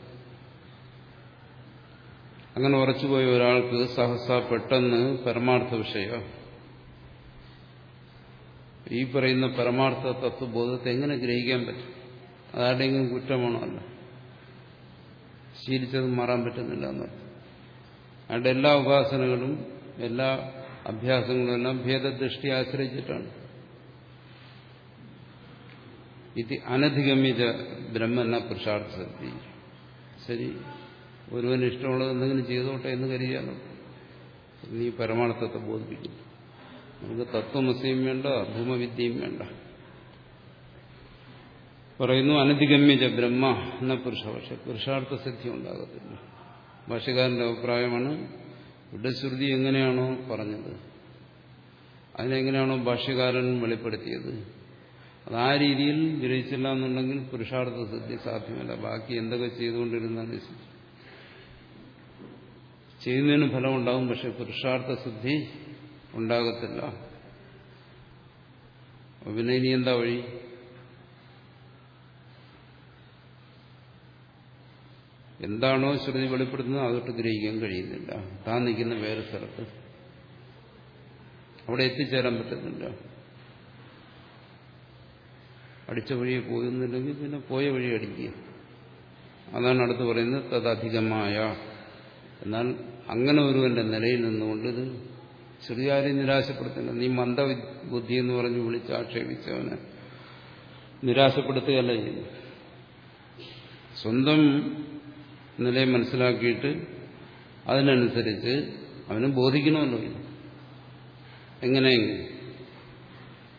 അങ്ങനെ ഉറച്ചുപോയ ഒരാൾക്ക് സഹസ പെട്ടെന്ന് പരമാർത്ഥ വിഷയം ഈ പറയുന്ന പരമാർത്ഥ തത്വബോധത്തെ എങ്ങനെ ഗ്രഹിക്കാൻ പറ്റും? അതാരുടെയെങ്കിലും കുറ്റമാണോ അല്ല? ശീലിച്ചത് മാറാൻ പറ്റുന്നില്ല എന്നർത്ഥം അയാളുടെ എല്ലാ ഉപാസനകളും എല്ലാ അഭ്യാസങ്ങളും എല്ലാം ഭേദദൃഷ്ടി ആശ്രയിച്ചിട്ടാണ്. ഇത് അനധിഗമ്യത ബ്രഹ്മന പുരുഷാർത്ഥ സത്യ ശരി ഒരുവന് ഇഷ്ടമുള്ളത് എന്തെങ്കിലും ചെയ്തോട്ടെ എന്ന് കരുതിയാലോ? നീ പരമാർത്ഥത്തെ ബോധിപ്പിക്കുന്നു നമുക്ക് തത്വമസിയും വേണ്ട ഭൂമവിദ്യയും വേണ്ട. പറയുന്നു അനധിഗമ്യജ ബ്രഹ്മ എന്ന പുരുഷ പക്ഷെ പുരുഷാർത്ഥ സിദ്ധി ഉണ്ടാകത്തില്ല. ഭാഷകാരന്റെ അഭിപ്രായമാണ് ഇവിടെ ശ്രുതി എങ്ങനെയാണോ പറഞ്ഞത്? അതിനെങ്ങനെയാണോ ഭാഷ്യകാരൻ വെളിപ്പെടുത്തിയത്? അത് ആ രീതിയിൽ ഗ്രഹിച്ചില്ല എന്നുണ്ടെങ്കിൽ പുരുഷാർത്ഥ സിദ്ധി സാധ്യമല്ല. ബാക്കി എന്തൊക്കെ ചെയ്തുകൊണ്ടിരുന്നാലും ചെയ്യുന്നതിന് ഫലം ഫലമുണ്ടാകും പക്ഷെ പുരുഷാർത്ഥ സിദ്ധി ഉണ്ടാകത്തില്ല. പിന്നെ ഇനി എന്താ വഴി? എന്താണോ ശ്രുതി വെളിപ്പെടുത്തുന്നത് അതൊട്ട് ഗ്രഹിക്കാൻ കഴിയുന്നില്ല. താൻ നിൽക്കുന്ന വേറെ സ്ഥലത്ത്. അവിടെ എത്തിച്ചേരാൻ പറ്റുന്നില്ല. അടിച്ച വഴിയെ പോകുന്നില്ലെങ്കിൽ പിന്നെ പോയ വഴി അടിക്കുക. അതാണ് അടുത്ത് പറയുന്നത് തദധികമായ. എന്നാൽ അങ്ങനെ ഒരുവന്റെ നിലയിൽ നിന്നുകൊണ്ട് ഇത് ശ്രുതിയാരെ നിരാശപ്പെടുത്തില്ല നീ മന്ദബുദ്ധി എന്ന് പറഞ്ഞ് വിളിച്ച് ആക്ഷേപിച്ചവനെ നിരാശപ്പെടുത്തുകയല്ല ചെയ്യുന്നു സ്വന്തം നിലയെ മനസ്സിലാക്കിയിട്ട് അതിനനുസരിച്ച് അവന് ബോധിക്കണമല്ലോ എങ്ങനെയെങ്കിലും എങ്ങനെ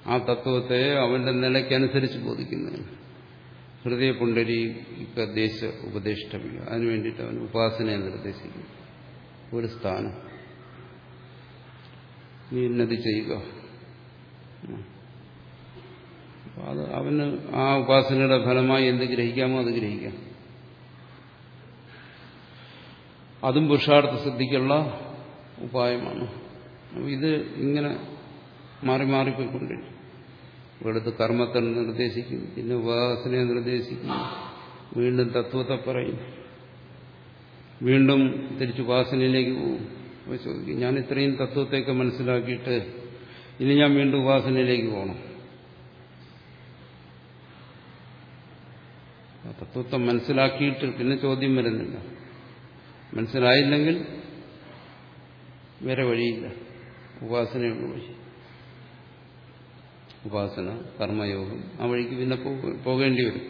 ആ തത്വത്തെ അവന്റെ നിലയ്ക്കനുസരിച്ച് ബോധിക്കുന്നതിന് ഹൃദയ പുണ്ടരി ദേശ ഉപദേഷ്ടമില്ല അതിനു വേണ്ടിയിട്ട് അവൻ ഉപാസനയെ നിർദ്ദേശിക്കും ഒരു സ്ഥാനം. നീ ഉന്നതി ചെയ്യുക. അത് അവന് ആ ഉപാസനയുടെ ഫലമായി എന്ത് ഗ്രഹിക്കാമോ അത് ഗ്രഹിക്കാം. അതും പുരുഷാർത്ഥ സിദ്ധിക്കുള്ള ഉപായമാണ്. ഇത് ഇങ്ങനെ മാറി മാറിപ്പോയിക്കൊണ്ടിരിക്കും ഇവിടുത്തെ കർമ്മത്തെ നിർദ്ദേശിക്കും പിന്നെ ഉപവാസനെ നിർദ്ദേശിക്കും. വീണ്ടും തത്വത്തെ പറയും. വീണ്ടും തിരിച്ചു ഉപാസനയിലേക്ക് പോകും. ചോദിക്കും ഞാൻ ഇത്രയും തത്വത്തെയൊക്കെ മനസ്സിലാക്കിയിട്ട് ഇനി ഞാൻ വീണ്ടും ഉപാസനയിലേക്ക് പോകണം. തത്വത്തെ മനസ്സിലാക്കിയിട്ട് പിന്നെ ചോദ്യം വരുന്നില്ല. മനസ്സിലായില്ലെങ്കിൽ വേറെ വഴിയില്ല. ഉപാസനയുള്ള വഴി. ഉപാസന കർമ്മയോഗം ആ വഴിക്ക് പിന്നെ പോകേണ്ടി വരും.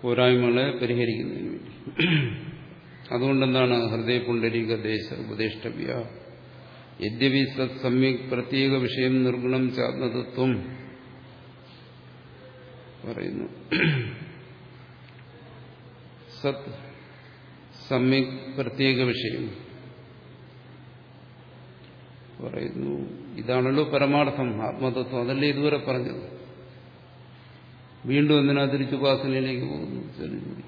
പോരായ്മകളെ പരിഹരിക്കുന്നതിന് വേണ്ടി. അതുകൊണ്ടെന്താണ് ഹൃദയ പുണ്ടരീക ദേശ ഉപദേഷ്ടവ്യ യദ്യപി സത് സമ്യക് പ്രത്യേക വിഷയം നിർഗുണം ചാത്മതത്വം പറയുന്നു. സത് സമ്യക് പ്രത്യേക വിഷയം പറയുന്നു. ഇതാണല്ലോ പരമാർത്ഥം ആത്മതത്വം. അതല്ലേ ഇതുവരെ പറഞ്ഞത്? വീണ്ടും എന്തിനാ തിരിച്ചുപാസനയിലേക്ക് പോകുന്നു?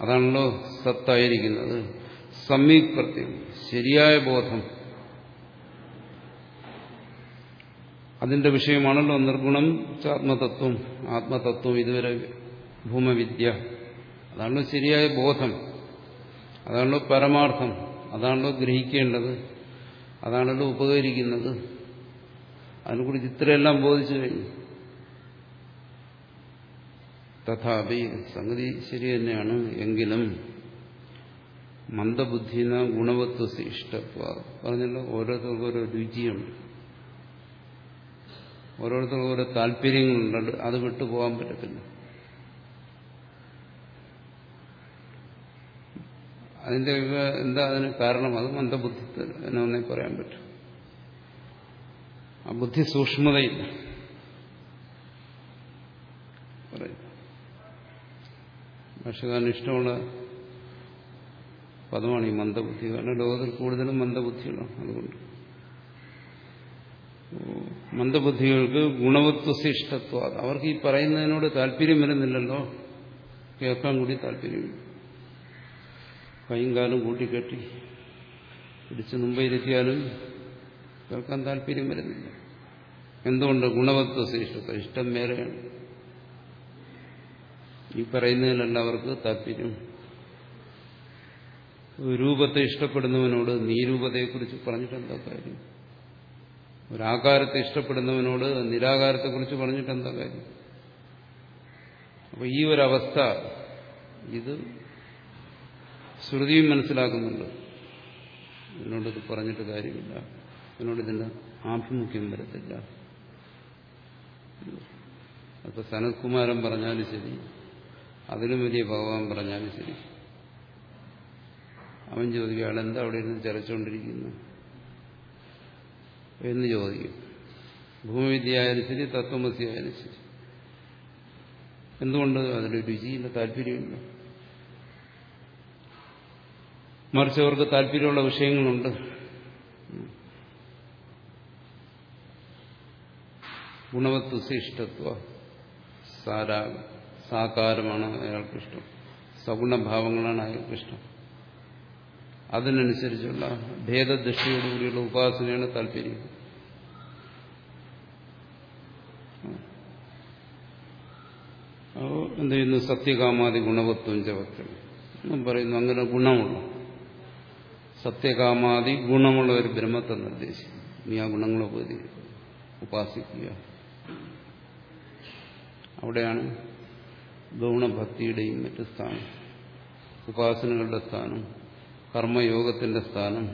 അതാണല്ലോ സത്തായിരിക്കുന്നത്. സമീപ് പ്രത്യം ശരിയായ ബോധം. അതിന്റെ വിഷയമാണല്ലോ നിർഗുണം ആത്മതത്വം ആത്മതത്വം ഇതുവരെ ഭൂമവിദ്യ. അതാണല്ലോ ശരിയായ ബോധം. അതാണല്ലോ പരമാർത്ഥം. അതാണല്ലോ ഗ്രഹിക്കേണ്ടത്. അതാണല്ലോ ഉപകരിക്കുന്നത്. അതിനെക്കുറിച്ച് ഇത്രയെല്ലാം ബോധിച്ചു കഴിഞ്ഞു. തഥാപി സംഗതി ശരി തന്നെയാണ്. എങ്കിലും മന്ദബുദ്ധിന ഗുണവത്വ ഇഷ്ടത്വ. പറഞ്ഞല്ലോ ഓരോരുത്തർക്കും ഓരോ രുചിയുണ്ട്. ഓരോരുത്തർക്കും ഓരോ താല്പര്യങ്ങളുണ്ട്. അത് വിട്ടുപോകാൻ പറ്റത്തില്ല. അതിന്റെ എന്താ അതിന് കാരണം? അത് മന്ദബുദ്ധി എന്നൊന്നേ പറയാൻ പറ്റും. ആ ബുദ്ധി സൂക്ഷ്മതയില്ല. ഭാഷകാരന് ഇഷ്ടമുള്ള പദമാണ് ഈ മന്ദബുദ്ധി. കാരണം ലോകത്തിൽ കൂടുതലും മന്ദബുദ്ധികളാണ് അതുകൊണ്ട്. മന്ദബുദ്ധികൾക്ക് ഗുണവത്വശിഷ്ടത്വ. അവർക്ക് ഈ പറയുന്നതിനോട് താല്പര്യം വരുന്നില്ലല്ലോ. കേൾക്കാൻ കൂടി താല്പര്യമില്ല. കൈയും കാലും കൂട്ടിക്കെട്ടി പിടിച്ച് മുമ്പയിലെത്തിയാലും കേൾക്കാൻ താല്പര്യം വരുന്നില്ല. എന്തുകൊണ്ട് ഗുണവത്വ ശ്രേഷ്ഠത്വം? ഇഷ്ടം വേറെയാണ്. ഈ പറയുന്നതിലല്ല അവർക്ക് താല്പര്യം രൂപത്തെ ഇഷ്ടപ്പെടുന്നവനോട് നീരൂപതയെക്കുറിച്ച് പറഞ്ഞിട്ട് എന്താ കാര്യം? ഒരാകാരത്തെ ഇഷ്ടപ്പെടുന്നവനോട് നിരാകാരത്തെക്കുറിച്ച് പറഞ്ഞിട്ട് എന്താ കാര്യം? അപ്പൊ ഈ ഒരവസ്ഥ ഇത് ശ്രുതിയും മനസ്സിലാക്കുന്നുണ്ട്. എന്നോടിത് പറഞ്ഞിട്ട് കാര്യമില്ല. എന്നോട് ഇതിന്റെ ആഭിമുഖ്യം വരത്തില്ല. അപ്പൊ സനത്കുമാരൻ പറഞ്ഞാലും ശരി. അതിലും വലിയ ഭഗവാൻ പറഞ്ഞാലും ശരി. അവൻ ചോദിക്കും എന്താ അവിടെ ഇരുന്ന് ചരച്ചുകൊണ്ടിരിക്കുന്നു? എന്ന് ചോദിക്കും. ഭൂമിവിദ്യ ആയാലും ശരി തത്വമസി ആയാലും ശരി. എന്തുകൊണ്ട് അതിൽ രുചിയില്ല താല്പര്യമില്ല? മറിച്ച് അവർക്ക് താല്പര്യമുള്ള വിഷയങ്ങളുണ്ട്. ഗുണവത്വശിഷ്ടത്വ സാരാ സാകാരമാണ് അയാൾക്കിഷ്ടം. സഗുണഭാവങ്ങളാണ് അയാൾക്കിഷ്ടം. അതിനനുസരിച്ചുള്ള ഭേദദൃഷ്ടിയോടുകൂടിയുള്ള ഉപാസനയാണ് താല്പര്യം. എന്ത് ചെയ്യുന്നു? സത്യകാമാതി ഗുണവത്വം ചവക്കം പറയുന്നു അങ്ങനെ ഗുണമുള്ള. സത്യകാമാതി ഗുണമുള്ള ഒരു ബ്രഹ്മത്തെ നിർദ്ദേശിക്കും നീ ആ ഗുണങ്ങളെ പോയി ഉപാസിക്കുക. അവിടെയാണ് ഗൗണഭക്തിയുടെയും മറ്റു സ്ഥാനം. ഉപാസനകളുടെ സ്ഥാനം കർമ്മയോഗത്തിന്റെ സ്ഥാനം.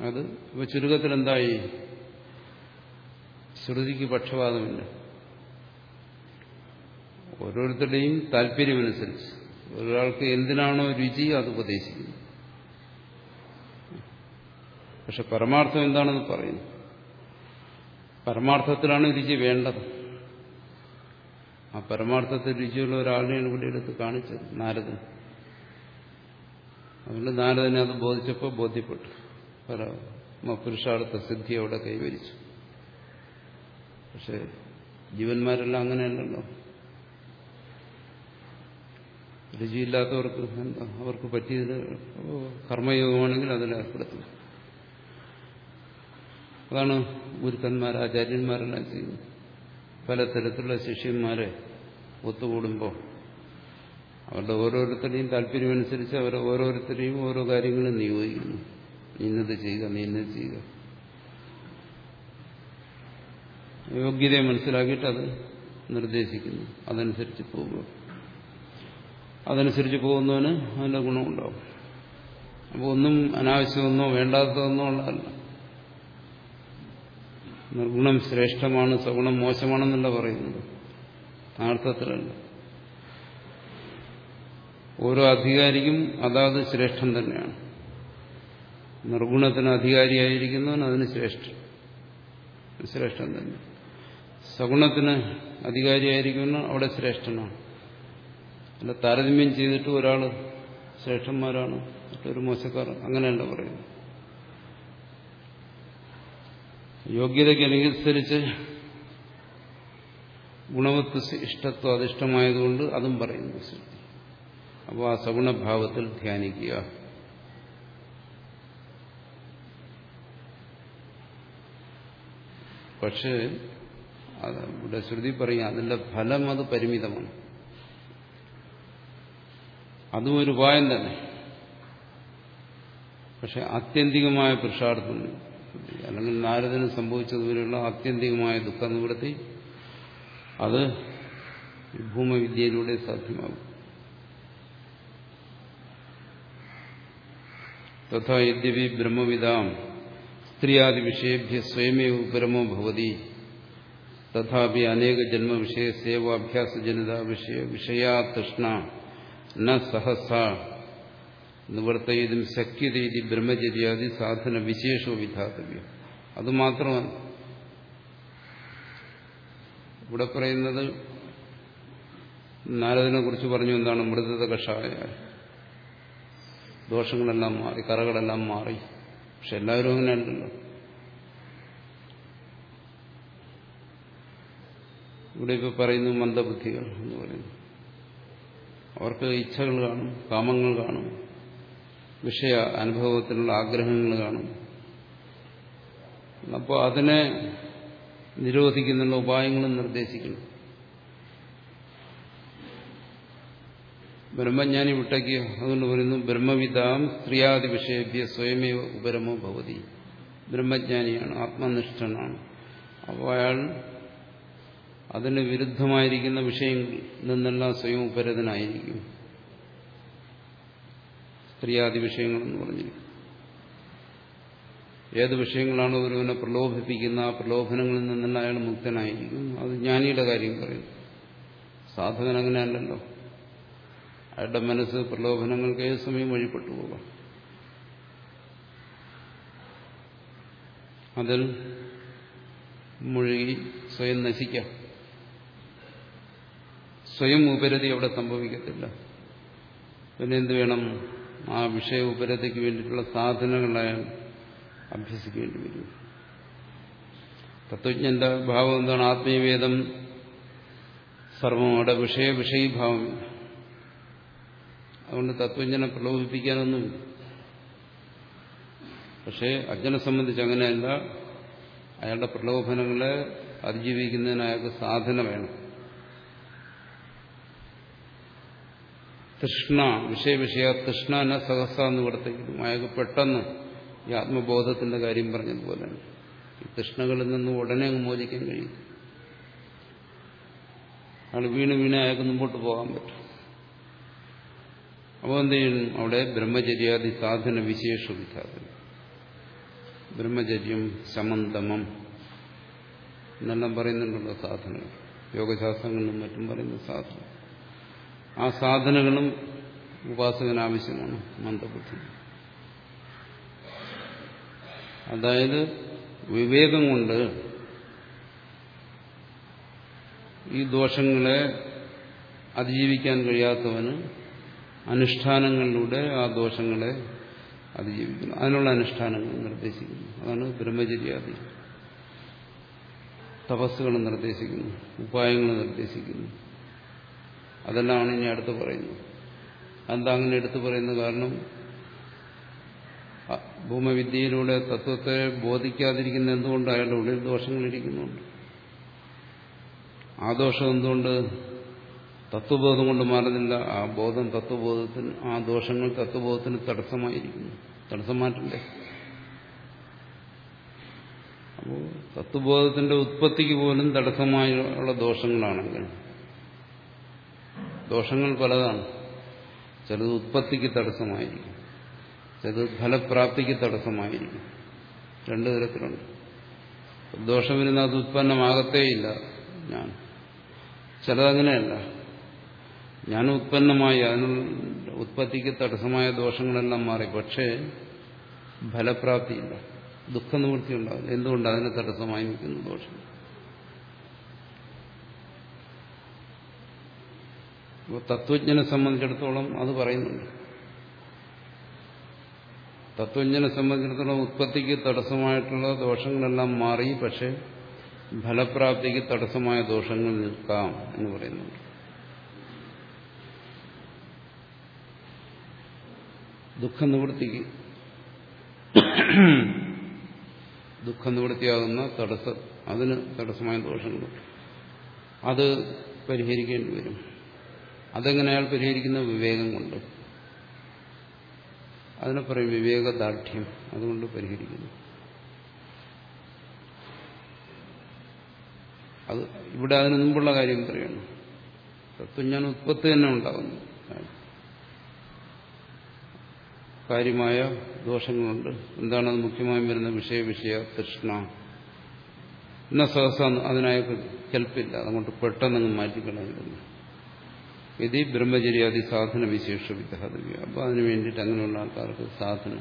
അത് ഇപ്പൊ ചുരുക്കത്തിൽ എന്തായി ശ്രുതിക്ക് പക്ഷപാതമില്ല. ഓരോരുത്തരുടെയും താല്പര്യമനുസരിച്ച്. ഒരാൾക്ക് എന്തിനാണോ രുചി അത് ഉപദേശിക്കുന്നു പക്ഷെ പരമാർത്ഥം എന്താണെന്ന് പറയുന്നു പരമാർത്ഥത്തിലാണ് രുചി വേണ്ടത്. ആ പരമാർത്ഥത്തിൽ രുചിയുള്ള ഒരാളിനെയാണ് ഇവിടെ എടുത്ത് കാണിച്ചത് നാരദൻ. അതുകൊണ്ട് നാരദനെ അത് ബോധിച്ചപ്പോൾ ബോധ്യപ്പെട്ടു. പുരുഷാർത്ഥ സിദ്ധി അവിടെ കൈവരിച്ചു. പക്ഷെ ജീവന്മാരെല്ലാം അങ്ങനെയല്ലല്ലോ. രുചിയില്ലാത്തവർക്ക് എന്താ? അവർക്ക് പറ്റിയത് കർമ്മയോഗമാണെങ്കിൽ അതിൽ ഏർപ്പെടുത്തും അതാണ് ഗുരുക്കന്മാർ ആചാര്യന്മാരെല്ലാം ചെയ്യുന്നത്. പലതരത്തിലുള്ള ശിഷ്യന്മാരെ ഒത്തുകൂടുമ്പോൾ അവരുടെ ഓരോരുത്തരുടെയും താല്പര്യമനുസരിച്ച് അവർ ഓരോരുത്തരെയും ഓരോ കാര്യങ്ങളും നിയോഗിക്കുന്നു. ഇന്നത് ചെയ്യുക നീ ചെയ്യുക. യോഗ്യതയെ മനസ്സിലാക്കിയിട്ട് അത് നിർദ്ദേശിക്കുന്നു. അതനുസരിച്ച് പോവുക അതനുസരിച്ച് പോകുന്നവന് അതിന്റെ ഗുണമുണ്ടാവും. അപ്പോൾ ഒന്നും അനാവശ്യമൊന്നോ വേണ്ടാത്തതെന്നോ ഉള്ളതല്ല. നിർഗുണം ശ്രേഷ്ഠമാണ് സഗുണം മോശമാണെന്നല്ല പറയുന്നത്. ആർത്ഥത്തിലല്ല ഓരോ അധികാരിക്കും അതാത് ശ്രേഷ്ഠം തന്നെയാണ്. നിർഗുണത്തിന് അധികാരിയായിരിക്കുന്നവൻ അതിന് ശ്രേഷ്ഠം ശ്രേഷ്ഠം തന്നെ. സഗുണത്തിന് അധികാരിയായിരിക്കുന്ന അവിടെ ശ്രേഷ്ഠനാണ്. അല്ല താരതമ്യം ചെയ്തിട്ട് ഒരാൾ ശ്രേഷ്ഠന്മാരാണ്. മറ്റൊരു മോശക്കാർ അങ്ങനെയല്ല പറയുന്നത്. യോഗ്യതയ്ക്കനുസരിച്ച് ഗുണവത്ത് ഇഷ്ടത്വം അധിഷ്ഠമായതുകൊണ്ട് അതും പറയുന്നു ശ്രുതി. അപ്പോൾ ആ സഗുണഭാവത്തിൽ ധ്യാനിക്കുക. പക്ഷേ ഇവിടെ ശ്രുതി പറയും അതിന്റെ ഫലം അത് പരിമിതമാണ്. അതും ഒരു ഉപായം തന്നെ. പക്ഷെ ആത്യന്തികമായ പുരുഷാർത്ഥം അല്ലെങ്കിൽ നാരദന് സംഭവിച്ചതുപോലെയുള്ള ആത്യന്തികമായ ദുഃഖ നിവൃത്തി അത് ഭൂമവിദ്യയിലൂടെ സാധ്യമാകും. തഥാ യദ്യപി ബ്രഹ്മവിദാം സ്ത്രീയാദി വിഷയേഭ്യ സ്വയമേവ പരമോ ഭവതി. തഥാപി അനേക ജന്മവിഷയ സേവാഭ്യാസജനിത വിഷയ വിഷയാ തൃഷ്ണ ന സഹസ. നിവർത്തയതും ശക്യതീതി ബ്രഹ്മചര്യാദി സാധന വിശേഷോ വിധാതവ്യം. അതുമാത്രമല്ല ഇവിടെ പറയുന്നത് നാരദിനെ കുറിച്ച് പറഞ്ഞു എന്താണ് മൃദത കഷായ. ദോഷങ്ങളെല്ലാം മാറി കറകളെല്ലാം മാറി. പക്ഷെ എല്ലാവരും അങ്ങനെ ഉണ്ടല്ലോ. ഇവിടെ ഇപ്പോൾ പറയുന്നു മന്ദബുദ്ധികൾ എന്ന് പറയുന്നു. അവർക്ക് ഇച്ഛകൾ കാണും കാമങ്ങൾ കാണും. വിഷയ അനുഭവത്തിനുള്ള ആഗ്രഹങ്ങൾ കാണും. അപ്പോൾ അതിനെ നിരോധിക്കുന്നുള്ള ഉപായങ്ങളും നിർദ്ദേശിക്കുന്നു. ബ്രഹ്മജ്ഞാനി വിട്ടയ്ക്ക് അതുകൊണ്ട് പറയുന്നു ബ്രഹ്മവിധാം സ്ത്രീയാദി വിഷയഭ്യ സ്വയമേ ഉപരമോ ഭവതി. ബ്രഹ്മജ്ഞാനിയാണ് ആത്മനിഷ്ഠനാണ്. അപ്പോൾ അയാൾ അതിന് വിരുദ്ധമായിരിക്കുന്ന വിഷയങ്ങളിൽ നിന്നെല്ലാം സ്വയം ഉപരതനായിരിക്കും. സ്ത്രീയാദി വിഷയങ്ങളെന്ന് പറഞ്ഞിരിക്കും ഏത് വിഷയങ്ങളാണ് ഒരുവനെ പ്രലോഭിപ്പിക്കുന്ന ആ പ്രലോഭനങ്ങളിൽ നിന്നെല്ലാം അയാൾ മുക്തനായിരിക്കും. അത് ജ്ഞാനിയുടെ കാര്യം പറയുന്നു. സാധകൻ അങ്ങനെയല്ലല്ലോ അയാളുടെ മനസ്സ് പ്രലോഭനങ്ങൾക്ക് ഏത് സമയം വഴിപ്പെട്ടു പോകാം? അതിൽ മുഴുകി സ്വയം നശിക്കാം. സ്വയം ഉപരതി അവിടെ സംഭവിക്കത്തില്ല. പിന്നെ എന്ത് വേണം? ആ വിഷയ ഉപരതയ്ക്ക് വേണ്ടിയിട്ടുള്ള സാധനങ്ങളായാൽ അഭ്യസിക്കേണ്ടി വരും. തത്വജ്ഞന്റെ ഭാവം എന്താണ്? ആത്മീയവേദം സർവം വിഷയ വിഷയഭാവം. അതുകൊണ്ട് തത്വജ്ഞനെ പ്രലോഭിപ്പിക്കാനൊന്നുമില്ല പക്ഷേ അജ്ഞനെ സംബന്ധിച്ച് അങ്ങനെയല്ല. അയാളുടെ പ്രലോഭനങ്ങളെ അതിജീവിക്കുന്നതിന് അയാൾക്ക് സാധന വേണം. തൃഷ്ണ വിഷയവിഷയ തൃഷ്ണ എന്ന സഹസ എന്ന് കൊടുത്തേക്കും അയാൾക്ക് പെട്ടെന്ന് ഈ ആത്മബോധത്തിന്റെ കാര്യം പറഞ്ഞതുപോലെയാണ് ഈ തൃഷ്ണകളിൽ നിന്ന് ഉടനെ അങ്ങ് മോചിക്കാൻ കഴിയും. അയാൾ വീണ് വീണ് അയാൾക്ക് മുമ്പോട്ട് പോകാൻ പറ്റും. അപ്പോൾ എന്ത് ചെയ്യണം അവിടെ ബ്രഹ്മചര്യാദി സാധന വിശേഷ വിധാതം ബ്രഹ്മചര്യം ശമന്തമം എന്നെല്ലാം പറയുന്നുണ്ടല്ലോ സാധനങ്ങൾ. യോഗശാസ്ത്രങ്ങളിലും മറ്റും പറയുന്ന സാധന ആ സാധനങ്ങളും ഉപാസകന് ആവശ്യമാണ് മന്ദബുദ്ധി അതായത് വിവേകം കൊണ്ട് ഈ ദോഷങ്ങളെ അതിജീവിക്കാൻ കഴിയാത്തവന് അനുഷ്ഠാനങ്ങളിലൂടെ ആ ദോഷങ്ങളെ അതിജീവിക്കുന്നു. അതിനുള്ള അനുഷ്ഠാനങ്ങൾ നിർദ്ദേശിക്കുന്നു. അതാണ് ബ്രഹ്മചര്യാദി. തപസ്സുകൾ നിർദ്ദേശിക്കുന്നു. ഉപായങ്ങൾ നിർദ്ദേശിക്കുന്നു. അതെല്ലാമാണ് ഇനി അടുത്ത് പറയുന്നത്. എന്താ അങ്ങനെ എടുത്തു പറയുന്നത് കാരണം? ഭൂമവിദ്യയിലൂടെ തത്വത്തെ ബോധിക്കാതിരിക്കുന്ന എന്തുകൊണ്ട് അയാളുടെ ഉള്ളിൽ ദോഷങ്ങളിരിക്കുന്നുണ്ട് ആ ദോഷം എന്തുകൊണ്ട്? തത്വബോധം കൊണ്ട് മാറുന്നില്ല. ആ ബോധം തത്വബോധത്തിന് ആ ദോഷങ്ങൾ തത്വബോധത്തിന് തടസ്സമായിരിക്കുന്നു. തടസ്സം മാറ്റണ്ടേ അപ്പോൾ തത്വബോധത്തിന്റെ ഉത്പത്തിക്ക് പോലും തടസ്സമായുള്ള ദോഷങ്ങളാണെങ്കിൽ ദോഷങ്ങൾ പലതാണ്. ചിലത് ഉത്പത്തിക്ക് തടസ്സമായിരിക്കും. ചിലത് ഫലപ്രാപ്തിക്ക് തടസ്സമായിരിക്കും. രണ്ടു തരത്തിലുണ്ട്. ദോഷം വരുന്ന അത് ഉത്പന്നമാകത്തേയില്ല. ഞാൻ ചിലതങ്ങനെയല്ല. ഞാൻ ഉത്പന്നമായി അതിനുള്ള ഉത്പത്തിക്ക് തടസ്സമായ ദോഷങ്ങളെല്ലാം മാറി. പക്ഷേ ഫലപ്രാപ്തിയില്ല. ദുഃഖനിവൃത്തി ഉണ്ടാവില്ല എന്തുകൊണ്ട് അതിന് തടസ്സമായി നിൽക്കുന്ന ദോഷം? തത്വജ്ഞനെ സംബന്ധിച്ചിടത്തോളം അത് പറയുന്നുണ്ട്. തത്വജ്ഞനെ സംബന്ധിച്ചിടത്തോളം ഉത്പത്തിക്ക് തടസ്സമായിട്ടുള്ള ദോഷങ്ങളെല്ലാം മാറി പക്ഷെ ഫലപ്രാപ്തിക്ക് തടസ്സമായ ദോഷങ്ങൾ നിൽക്കാം എന്ന് പറയുന്നുണ്ട്. ദുഃഖനിവൃത്തിക്ക് ദുഃഖനിവൃത്തിയാകുന്ന തടസ്സം അതിന് തടസ്സമായ ദോഷങ്ങൾ അത് പരിഹരിക്കേണ്ടി വരും. അതെങ്ങനെ അയാൾ പരിഹരിക്കുന്ന വിവേകം കൊണ്ട്? അതിനെ പറയും വിവേകദാർഢ്യം. അതുകൊണ്ട് പരിഹരിക്കുന്നു. അത് ഇവിടെ അതിന് മുമ്പുള്ള കാര്യം പറയണം തത്വജ്ഞാന ഉത്പത്തി തന്നെ ഉണ്ടാകുന്നു കാര്യമായ ദോഷങ്ങളുണ്ട്. എന്താണത് മുഖ്യമായും വരുന്ന വിഷയ വിഷയ തൃഷ്ണ. എന്ന സഹസ അതിനായ കൽപ്പില്ല. അതുകൊണ്ട് പെട്ടെന്ന് മാറ്റിക്കളയുന്നു ഇത് ബ്രഹ്മചര്യാദി സാധന വിശേഷ വിദ്യാതവ്യ അപ്പോൾ അതിനു വേണ്ടിയിട്ട് അങ്ങനെയുള്ള ആൾക്കാർക്ക് സാധന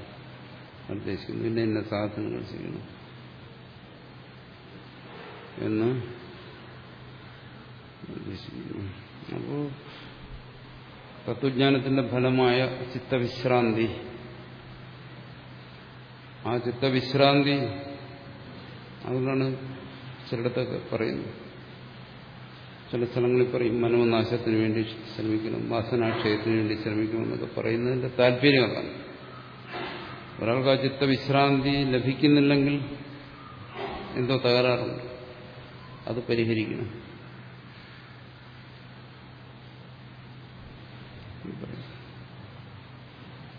നിർദ്ദേശിക്കുന്നു. പിന്നെ ഇന്ന സാധനങ്ങൾ ചെയ്യണം എന്ന് നിർദ്ദേശിക്കുന്നു. അപ്പോൾ തത്വജ്ഞാനത്തിന്റെ ഫലമായ ചിത്തവിശ്രാന്തി. ആ ചിത്തവിശ്രാന്തി അതുകൊണ്ടാണ് ചിലയിടത്തൊക്കെ പറയുന്നത്. ചില സ്ഥലങ്ങളിൽ പറയും മനോനാശത്തിന് വേണ്ടി ശ്രമിക്കണം വാസനാക്ഷയത്തിന് വേണ്ടി ശ്രമിക്കണം എന്നൊക്കെ പറയുന്നതിന്റെ താല്പര്യം അതാണ്. ഒരാൾക്ക് ആ ചിത്തവിശ്രാന്തി ലഭിക്കുന്നില്ലെങ്കിൽ എന്തോ തകരാറുണ്ട്. അത് പരിഹരിക്കണം.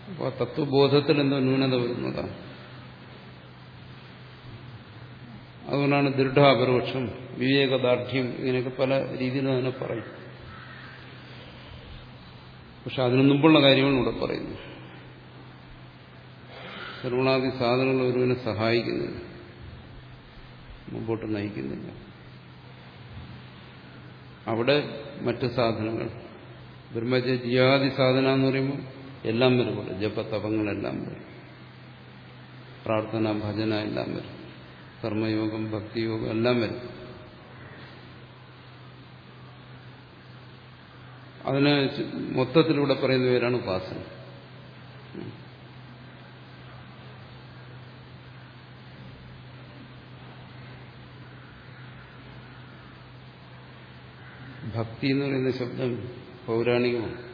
അപ്പോൾ ആ തത്വബോധത്തിൽ എന്തോ ന്യൂനത വരുന്നതാണ്. അതുകൊണ്ടാണ് ദൃഢാപരോക്ഷം വിവേകദാർഢ്യം ഇങ്ങനെയൊക്കെ പല രീതിയിൽ തന്നെ പറയും പക്ഷെ അതിനു മുമ്പുള്ള കാര്യമാണ് ഇവിടെ പറയുന്നു. സർവണാദി സാധനങ്ങൾ ഒരുവിനെ സഹായിക്കുന്നില്ല. മുമ്പോട്ട് നയിക്കുന്നില്ല. അവിടെ മറ്റ് സാധനങ്ങൾ ബ്രഹ്മചര്യാദി സാധന എന്ന് പറയുമ്പോൾ എല്ലാം വരുമ്പോൾ ജപതപങ്ങളെല്ലാം വരും. പ്രാർത്ഥന ഭജന എല്ലാം വരും. കർമ്മയോഗം ഭക്തിയോഗം എല്ലാം വരും. അതിന് മൊത്തത്തിലൂടെ പറയുന്ന പേരാണ് ഉപാസന. ഭക്തി എന്ന് പറയുന്ന ശബ്ദം പൗരാണികമാണ്.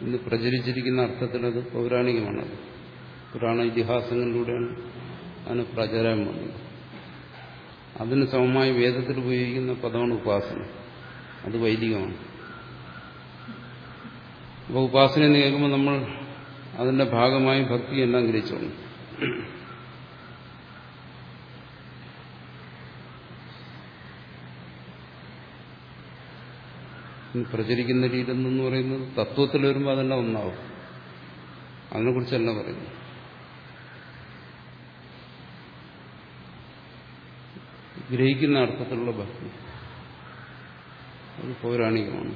ഇന്ന് പ്രചരിച്ചിരിക്കുന്ന അർത്ഥത്തിൽ അത് പൗരാണികമാണത്. പുരാണ ഇതിഹാസങ്ങളിലൂടെയാണ് അതിന് പ്രചാരം വന്നത്. അതിന് സമമായി വേദത്തിൽ ഉപയോഗിക്കുന്ന പദമാണ് ഉപാസന. അത് വൈദികമാണ്. അപ്പോൾ ഉപാസന എന്ന് കേൾക്കുമ്പോൾ നമ്മൾ അതിന്റെ ഭാഗമായി ഭക്തി എല്ലാം ഗ്രഹിച്ചോളും. പ്രചരിക്കുന്ന രീതി എന്ന് പറയുന്നത് തത്വത്തിൽ വരുമ്പോൾ അതെല്ലാം ഒന്നാവും. അതിനെക്കുറിച്ചല്ല പറയുന്നത്. ഗ്രഹിക്കുന്ന അർത്ഥത്തിലുള്ള ഭക്തി. അത് പൗരാണികമാണ്.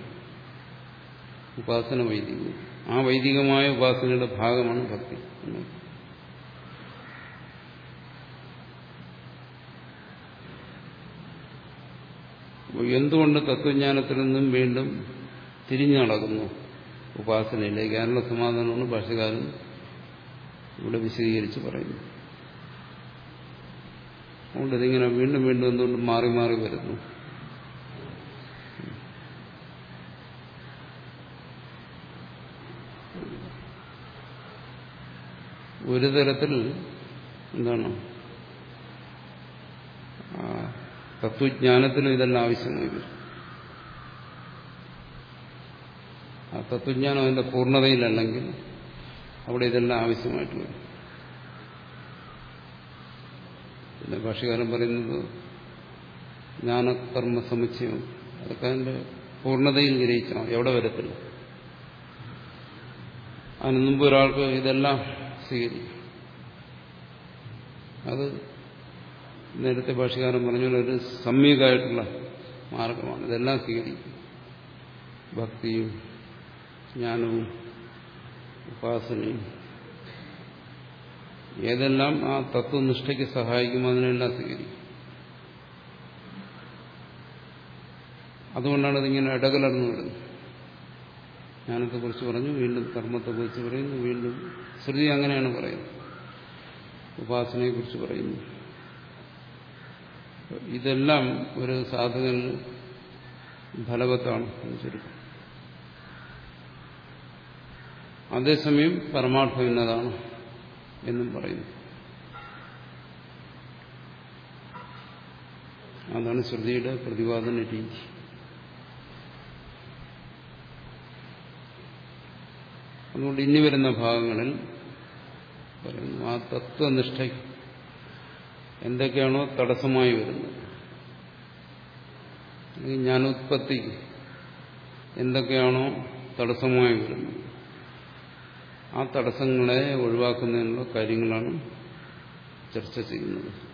ഉപാസന വൈദികം. ആ വൈദികമായ ഉപാസനയുടെ ഭാഗമാണ് ഭക്തി എന്തുകൊണ്ട് തത്വജ്ഞാനത്തിൽ നിന്നും വീണ്ടും തിരിഞ്ഞു നടക്കുന്നു ഉപാസനയിലേക്ക് അതിനുള്ള സമാധാനമാണ് ഭാഷകാരൻ ഇവിടെ വിശദീകരിച്ച് പറയുന്നു അതുകൊണ്ട് ഇതിങ്ങനെ വീണ്ടും വീണ്ടും എന്തുകൊണ്ട് മാറി മാറി വരുന്നു? ഒരു തരത്തിൽ എന്താണ്? തത്വജ്ഞാനത്തിനും ഇതെല്ലാം ആവശ്യമായി ആ തത്വജ്ഞാനം അതിന്റെ പൂർണതയിലല്ലെങ്കിൽ അവിടെ ഇതെല്ലാം ആവശ്യമായിട്ട് വരും പിന്നെ ഭാഷകാരൻ പറയുന്നത് ജ്ഞാനകർമ്മ സമുച്ചയം അതൊക്കെ അതിന്റെ പൂർണതയിൽ ഗ്രഹിക്കണം. എവിടെ വരത്തില്ല. അതിന് മുമ്പ് ഒരാൾക്ക് ഇതെല്ലാം സ്വീകരിക്കും. അത് നേരത്തെ ഭാഷകാരൻ പറഞ്ഞ ഒരു സമ്യകായിട്ടുള്ള മാർഗമാണ്. ഇതെല്ലാം സ്വീകരിക്കും. ഭക്തിയും ജ്ഞാനവും ഉപാസനയും ഏതെല്ലാം ആ തത്വനിഷ്ഠയ്ക്ക് സഹായിക്കും അതിനെല്ലാം സ്വീകരിക്കും. അതുകൊണ്ടാണ് ഇതിങ്ങനെ ഇടകലർന്നു വരുന്നത്. ജ്ഞാനത്തെക്കുറിച്ച് പറഞ്ഞു വീണ്ടും കർമ്മത്തെക്കുറിച്ച് പറയുന്നു വീണ്ടും ശ്രുതി അങ്ങനെയാണ് പറയുന്നത്. ഉപാസനയെക്കുറിച്ച് പറയുന്നു. ഇതെല്ലാം ഒരു സാധകന് ഫലവത്താണ് എന്ന് ചുരുക്കം. അതേസമയം പരമാർത്ഥം എന്നതാണ് എന്നും പറയുന്നു. അതാണ് ശ്രുതിയുടെ പ്രതിപാദന രീതി അതുകൊണ്ട് ഇനി വരുന്ന ഭാഗങ്ങളിൽ പറയുന്നു ആ തത്വനിഷ്ഠ എന്തൊക്കെയാണോ തടസ്സമായി വരുന്നത്. ഈ ജ്ഞാനോത്പത്തി എന്തൊക്കെയാണോ തടസ്സമായി വരുന്നത്. ആ തടസ്സങ്ങളെ ഒഴിവാക്കുന്നതിനുള്ള കാര്യങ്ങളാണ് ചർച്ച ചെയ്യുന്നത്.